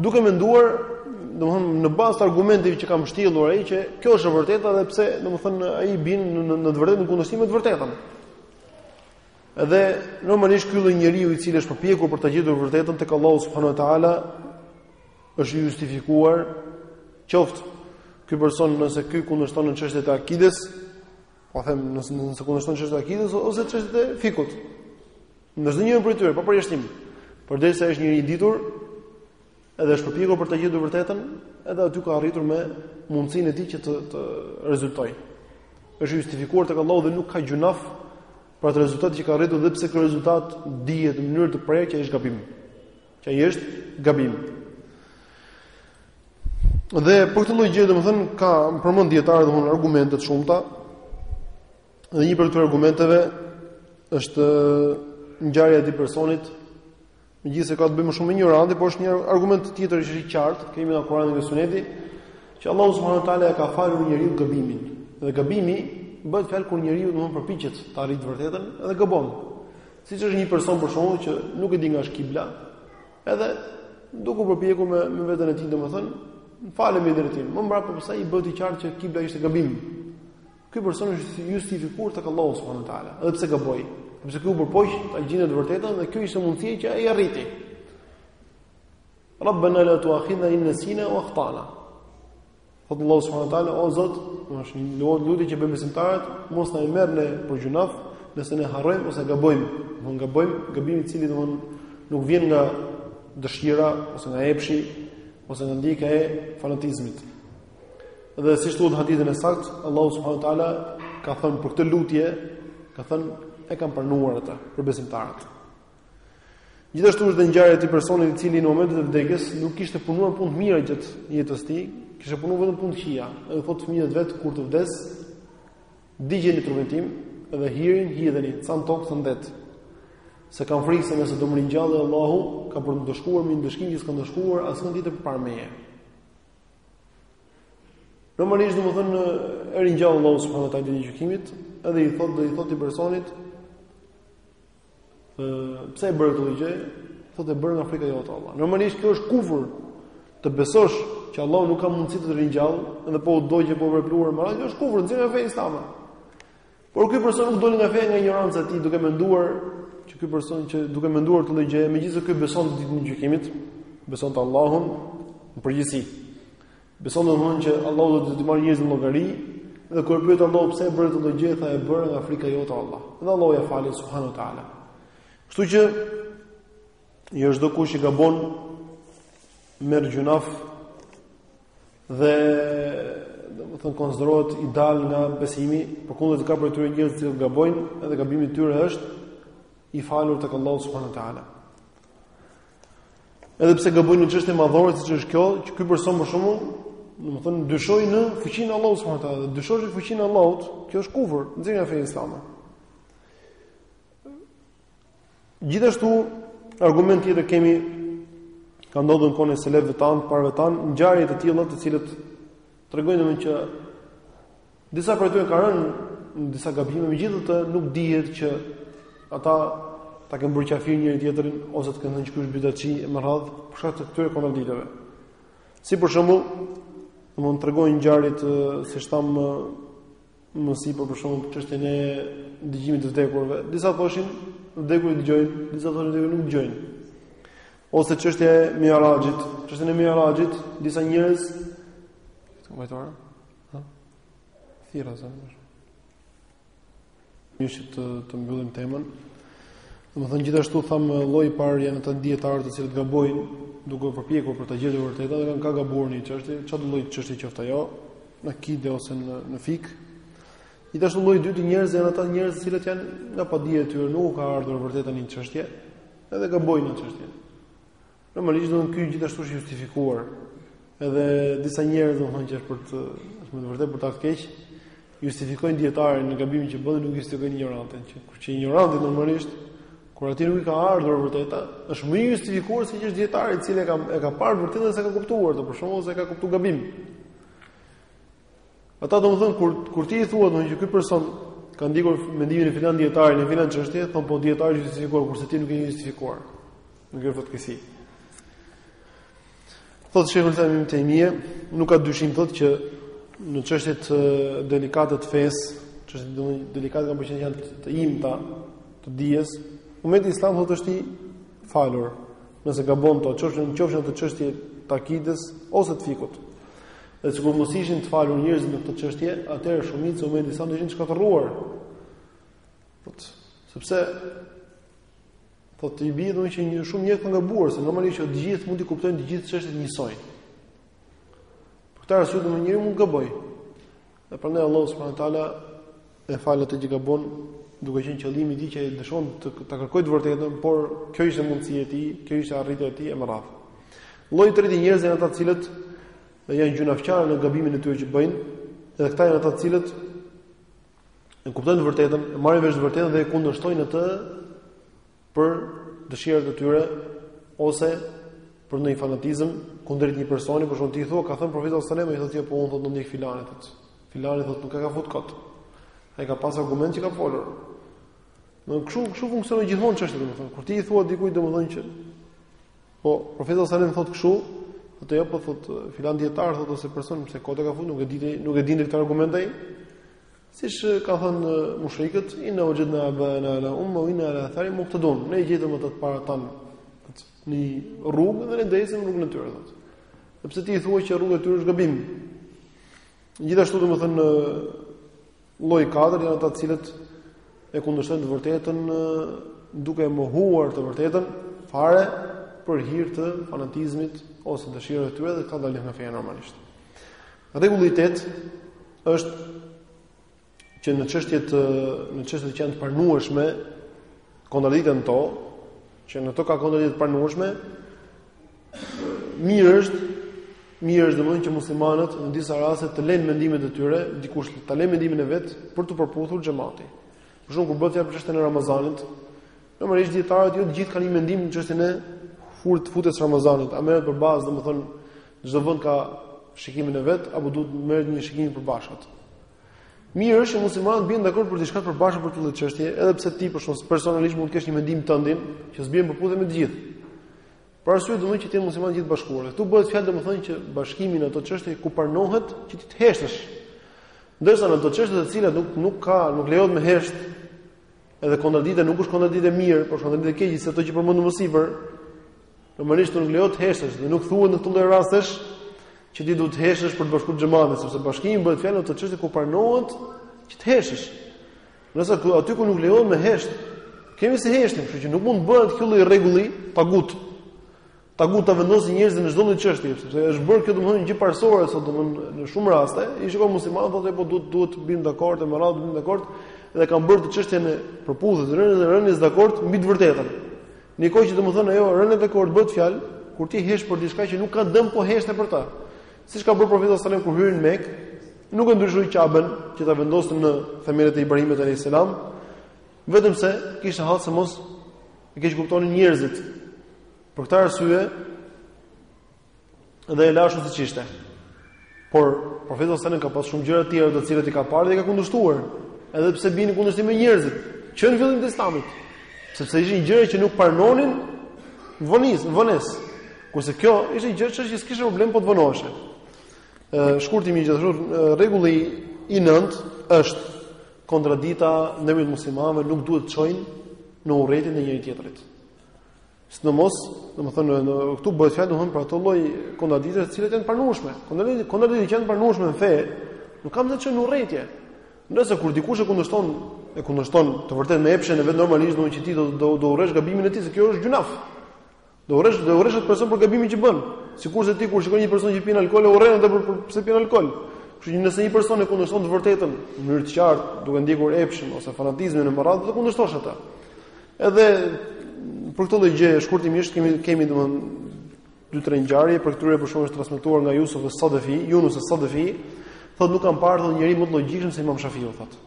[SPEAKER 1] duke menduar, domthonë në bazë të argumenteve që ka mbledhur ai që kjo është e vërteta dhe pse domthonë ai bin në, në, në të vërtetë në kundërshtim me të vërtetën. Edhe normalisht ky lloj njeriu i cili është përpjekur për ta gjetur të vërtetën tek Allahu subhanahu wa taala Është i justifikuar qoftë ky person nëse ky kundërshton në çështjet e akides, po them nëse nëse kundërshton në çështjet e akides ose çështjet e fikhut. Në çdo njërin prej tyre, pa përjashtim. Përderisa është njeri i ditur, edhe është përpjekur për ta gjetur të vërtetën, edhe aty ka arritur me mundësinë e tij që të të rezultojë. Është i justifikuar tek Allahu dhe nuk ka gjunaf për atë rezultat që ka arritur dhe pse ky rezultat dihet në mënyrë të prerë që është gabim. Që ai është gabim. Dhe për këtë lloj gjë, domethënë kanë përmend dijetarët domthon argumente të shumta. Dhe një prej këtyre argumenteve është ngjarja e atij personit, megjithëse ka të bëjë më shumë me injorantin, por është një argument tjetër që është i qartë, kemi nga Kurani dhe Suneti, që Allahu subhanahu wa taala e ka falur njeriu gabimin. Dhe gabimi bëhet fjalë kur njeriu domthon përpiqet ta arrijë të vërtetën dhe gabon. Siç është një person për shembull që nuk e di nga është kibla, edhe duke u përpjekur me me veten e tij, domethënë, falet në një drejtim. Më mbrapa pastaj i bëhet e qartë që kibla ishte gabim. Ky person është i justifikuar tek Allahu subhanahu wa taala, edhe pse gaboi. Sepse ky u përpoq ta gjente të vërtetën dhe kjo ishte mundësia që ai arriti. Rabbana la tu'akhidhna in nasina aw akhtana. Thotë Allahu subhanahu wa taala, o Zot, është një lutje lutje që bëjnë besimtarët, mos na i merr ne për gjynah, nëse ne harrojmë ose gabojmë, do të gabojmë gabimin i cili do nuk vjen nga dëshira ose nga epshi ose nga ndjekja e fanatizmit. Dhe siç thuhet në hadithin e saktë, Allahu subhanahu wa taala ka thënë për këtë lutje, ka thënë e kam pranuar atë për besimtarët. Gjithashtu është dhe ngjarja e atij personit i cili në momentin e vdekjes nuk kishte punuar punë të mira gjatë jetës së tij, kishte punuar vetëm punë të këqija. Edhe u thotë fëmijëve vet kur të vdes, digjeni trupin tim dhe hirin hidheni, ca në tokë ca në det. Se kam frikë se nëse do më ringjallë Allahu, ka për të më ndëshkuar me ndëshkim që s'ka ndëshkuar asnjeri përpara meje. Normalisht domethënë e ringjall Allahu subhanahu wa taala ditën e gjykimit, edhe i thotë do i thotë atij personit Ëh, pse e bëre këtë lloj gjëje? Thotë e bëra nga frika jote Allah. Normalisht kjo është kufër. Të besosh që Allahu nuk ka mundësi të të ringjallë, edhe po u dogje po u pluhur e me radhë, është kufër, nxjerr nga feja islame. Por ky person nuk doli nga feja nga injoranca e tij, duke menduar që ky person që duke menduar këtë lloj gjëje, megjithëse ky beson ditën e gjykimit, beson te Allahu në përgjithësi. Beson domethënë që Allahu do t'i marrë njerëzit në llogari dhe kur e pyet Allahu pse e bëre këtë gjë, tha e bëra nga frika jote Allah. Dhe Allahu ia fali subhanahu teala. Kështu që jo çdo kush që gabon merr gjynah dhe domethënë konsiderohet i dalë nga besimi, përkundrazi ka prej tyre njerëz që gabojnë, edhe gabimi i tyre është i falur tek Allahu subhanahu teala. Edhe pse gabojnë në çështje madhore siç është kjo, që ky person për shembull, domethënë dyshoi në fuqinë e Allahut subhanahu wa taala, të dyshosh në fuqinë e Allahut, kjo është kufër, nxjerr nga feja islame. Gjithashtu argument tjetër kemi ka ndodhur në kohën e selefëve tanë, të parëve tanë, ngjarje të tilla të cilat tregojnë domethënë që Disa prej tyre kanë rënë në disa gabime, megjithatë nuk dihet që ata ta kenë bërë kafir njëri tjetrin ose të kenë thënë që është bidatçi e me radhë për shkak të këtyre kontradiktave. Si për shembull, mund të tregojmë ngjarjet siç thamë më sipër për shembull çështjen e dëgjimit të të vdekurve. Disa thoshin të vdekurit dëgjojnë, disa thoshin të vdekurit nuk dëgjojnë. Ose çështja e Miraxhit, çështjen e Miraxhit, disa njerëz këtu më thonë Ha? Thira sa më shumë. Ju që të, të mbyllim temën. Domethënë gjithashtu thamë lloji i parë janë ata dijetarë të cilët gabojnë duke u përpjekur për ta gjetur të vërtetën dhe kanë ka gabuar në një çështje, çfarë lloj çështje qoftë ajo, në akide ose në, në fikh. Gjithashtu lloji i dytë njerëzve janë ata njerëz të cilët janë nga padija e tyre nuk u ka ardhur e vërteta në një çështje, edhe gabojnë në atë çështje. Normalisht domethënë ky gjithashtu është justifikuar. Edhe disa njerëz domethënë që është për të është me vërtet për të ardhur keq, justifikojnë dietarin në gabimin që bën, nuk justifikojnë injorantin, ndërkohë që injoranti normalisht kur atij nuk i ka ardhur e vërteta, është më i justifikuar se ç'është dietari i cili e ka e ka parë të vërtetën dhe s'e ka kuptuar, ose për shembull e ka kuptuar gabim. Ata domethënë kur kur ti i thua domethënë që ky person ka ndjekur mendimin e filan dietarit në filan çështje, thon po dietari është i justifikuar kurse ti nuk je i justifikuar. Kjo është fatkeqësi. Thotë Sheikhul Islam Ibn Taymije, nuk ka dyshim thotë që në çështjet delikate të fesë, çështjet delikate kam për qëllim janë të imta të dijes, umeti islam thotë është i falur nëse gabon to çështën në çështën të çështje të akidës ose të fikut. Dhe sikur mos ishin të falur njerëzit në këto çështje, atëherë shumica e umetit islam do ishin të shkatërruar. Thotë, sepse Patjetër i bie domethënë që një shumicë të jetë në gabim, se normalisht që të gjithë mund të kuptojnë të gjithë çështjet njësoj. Për këtë arsye domethënë njeriu mund të gabojë. Dhe prandaj Allah s.w.t. e fal atë që gabon, duke qenë qëllimi i tij që ai dëshiron të, të kërkojë të vërtetën, por kjo ishte mundësia e tij, kjo ishte arritja e tij e me radhë. Lloji i tretë i njerëzve janë ata të cilët janë gjynahqarë në gabimin e tyre që bëjnë, edhe këta janë ata të cilët e kuptojnë të vërtetën, e marrin vesh të vërtetën dhe e kundërshtojnë atë për dëshirat e tyre ose për ndonjë fanatizëm kundrejt një personi, për shembull ti i thua, ka thënë profeti sallallahu alajhi wasallam, ai thotë jo, po unë thotë ndjek filanin. Filani thotë nuk e ka fut kot. Ai ka pas argument që ka folur. Domethënë kështu kështu funksionon gjithmonë çështja, domethënë, kur ti i thua dikujt domethënë që Po, profeti sallallahu alajhi wasallam thotë kështu, thotë jo po thotë filan dietar thotë ose person pse kot e ka fut nuk e di nuk e dinte këtë argument ai. Siç kanë thënë mushrikët, inna wajadna abana ala umma wa inna ala athari muqtadun. Ne i gjetëm domethënë të parët tanë në një rrugë dhe ne do ecim në rrugën e tyre thotë. Edhe pse ti i thua që rruga e tyre është gabim. Gjithashtu domethënë Lloji i katërt janë ata të cilët e kundërshtojnë të vërtetën duke mohuar të vërtetën fare për hir të fanatizmit ose dëshirave të tyre dhe këta dalin nga feja normalisht. Rregulli i tetë është që në çështjet në çështjet që janë të pranueshme kontradiktat në to, që në to ka kontradiktë të pranueshme, Mirë është, mirë është domthonjë që muslimanët në disa raste të lënë mendimet e tyre, dikush të lënë mendimin e vet për t'u përputhur xhemati. Për shembull kur bëhet fjalë për çështjen e Ramazanit, normalisht dietarët jo të gjithë kanë një mendim në çështjen e fut futjes së Ramazanit, a merret për bazë domthonjë çdo vend ka shikimin e vet apo duhet të merret një shikim i përbashkët. Mirë është që muslimanët të bien dakord për diçka të përbashkët për këtë çështje, edhe pse ti për shembull personalisht mund të kesh një mendim tëndin që s'bie në përputhje me të gjithë. Për arsye domethënë që të jenë muslimanë gjithë bashkuar. Dhe këtu bëhet fjalë domethënë që bashkimi në ato çështje ku pranohet që ti të heshtësh. Ndërsa në ato çështje të cilat nuk nuk ka, nuk lejohet me hesht, edhe kontradikta nuk është kontradiktë e mirë, por është kontradiktë e keqe si ato që përmendëm më sipër. Normalisht nuk lejohet të heshtësh dhe nuk thuhet në këto lloj rastesh që ti duhet të heshtësh për të bashkuar xhematin, sepse bashkimi bëhet fjalë në ato çështje ku pranohet që të heshtësh. Ndërsa aty ku nuk lejohet me hesht, kemi pse heshtim, kështu që nuk mund të bëhet kjo lloj rregulli tagut. Tagut ta vendosin njerëzit në çdo lloj çështje, sepse është bërë kjo domethënë një gjë parësore sot domethënë në shumë raste, i shikon muslimanët thotë po duhet duhet të biem dakord more të biem dakord dhe kanë bërë të çështjen e përputhjes, rënies dakord mbi të vërtetën. Ndërkohë që domethënë ajo rënie dakord bëhet fjalë kur ti hesht për diçka që nuk ka dëm po heshte për ta. Siç ka bërë profeti sallallahu alajhi wasallam kur hyri në Mekë, nuk e ndryshoi Ka'ben që ta vendoste në themelet e Ibrahimit alayhis salam, vetëm se kishte hall se mos e keqkuptonin njerëzit. Për këtë arsye dhe e la ashtu siç ishte. Por profeti sallallahu alajhi wasallam ka pas shumë gjëra të tjera të cilat i ka parë dhe i ka kundërshtuar, edhe pse binin në kundërshtim me njerëzit, që në fillim të Islamit, sepse ishin gjëra që nuk pranonin vonis, vonesë. Kurse kjo ishte një çështje që s'kishte kishte problem po të vonoheshte. Ë shkurtimisht gjithashtu rregulli i nënt është kontradiktat ndërmjet muslimanëve nuk duhet të çojnë në urrejtjen e njëri tjetrit. Sidomos, domethënë në këtu bëhet fjalë domthon për ato lloj kontradiktash të cilat janë të pranueshme. Kontradiktat kontradiktat që janë të pranueshme në fe, nuk kanë të çojnë në urrejtje. Ndërsa kur dikush e kundërshton e kundërshton të vërtetën me epshin e vet normalisht domthon që ti do do, do urresh gabimin e tij se kjo është gjynaf. Do urresh, do urresh atë person për gabimin që bën. Sikurse ti kur shikon një person që pin alkool, e urren atë për, për pse pin alkool. Kështu që nëse një person e kundërshton të vërtetën në mënyrë të qartë, duke ndjekur epshin ose fanatizmin e verbër, do të kundërshtosh atë. Edhe për këtë lloj gjë shkurtimisht kemi kemi domthonë dy tre ngjarje prej këtyre për shembull është transmetuar nga Yusuf al-Sadafi, Yunus al-Sadafi, thotë nuk kam parë thotë njeri më të logjikshëm se Imam Shafiu thotë.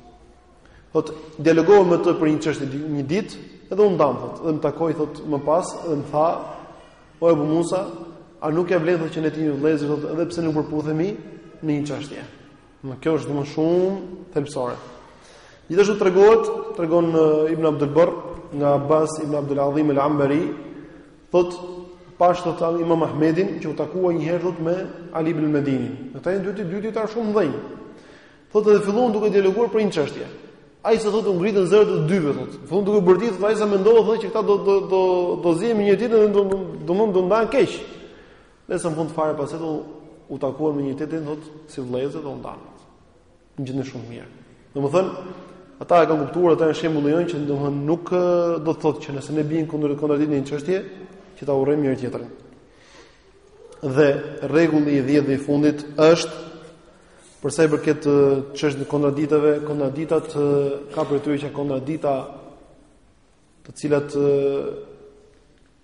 [SPEAKER 1] Thot, dialogova me të për një çështje një ditë, dhe u ndamë thot, dhe më takoi thot më pas dhe më tha, "O Abu Musa, a nuk ia vlen thot që ne të jemi vëllezër thot, edhe pse nuk përputhemi në një çështje?" Kjo është gjë shumë thelbësore. Gjithashtu tregohet, tregon uh, Ibn Abdul Barr nga Abbas Ibn Abdul Azim al-Ambari, thot pashë thot Imam Ahmedin që u takua një herë thot me Ali ibn Medinin. Këta janë dy dijetarë shumë të mëdhenj. Thotë dhe fillon duke dialoguar për një çështje. Aq sa thotë u ngritën zërat e të dyve thotë. Filluan duke bërtit, thotë aq sa mendova thotë që këta do do do do zihen me njëri tjetrin dhe do do mund të ndahen keq. Dhe sa mund të fare pas asaj u takuan me njëri tjetrin thotë si vëllezër dhe u ndanë. Një gjë shumë mirë. Domethënë ata e kanë kuptuar atë shembullin që domethënë nuk do të thotë që nëse ne biem në kontradiktë në një çështje, që ta urrejmë njëri tjetrin. Dhe rregulli i 10 dhe i fundit është Për sa i përket çështjes së kontraditave, kontraditat ka prej tyre që kontradita të cilat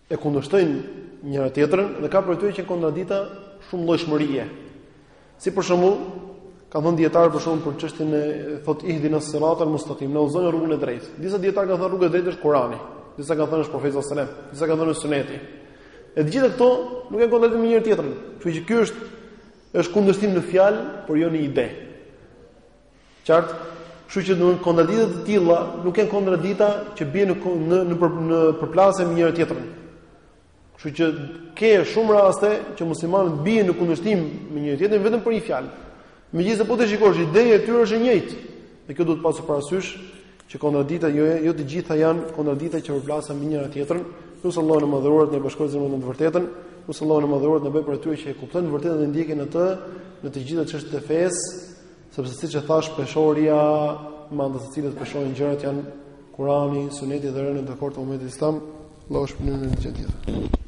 [SPEAKER 1] e kundërshtojnë njëra tjetrën dhe ka prej tyre që kontradita shumëllojshmërie. Si për shembull, kanë thënë dijetarët për shembull për çështjen e thot ihdina sirata almustaqim, na udhëzo në rrugën e drejtë. Disa dijetarë kanë thënë rruga e drejtë është Kurani, disa kanë thënë është profeti sallallahu alajhi wasallam, disa kanë thënë është suneti. E të gjitha këto nuk janë kontradiktë me njëra tjetrën. Kështu që ky është Është kundërshtim në fjalë, por jo në ide. Qartë? Kështu që domthon kontradikta të tilla nuk janë kontradikta që bien në në në, për, në përplasje me njëra tjetrën. Kështu që ke shumë raste që muslimanët bien në kundërshtim me njëri tjetrin vetëm për një fjalë. Megjithëse po të shikosh ideja e tyre është e njëjtë. Dhe kjo duhet të pasur parasysh që kontradita jo jo të gjitha janë kontradita që përplasen me njëra tjetrën, lus Allahun e Madhëruar të bashkojë zemrat në të vërtetën, lus Allahun e Madhëruar të bëjë prej atyre që e kuptojnë të vërtetën dhe e ndjekin atë në të gjitha çështjet e fesë, sepse siç e thashë peshoria me anë të së cilës peshohen gjërat janë Kurani, Suneti dhe rënia dakord me Islam, Allahu shpëton në çështjet.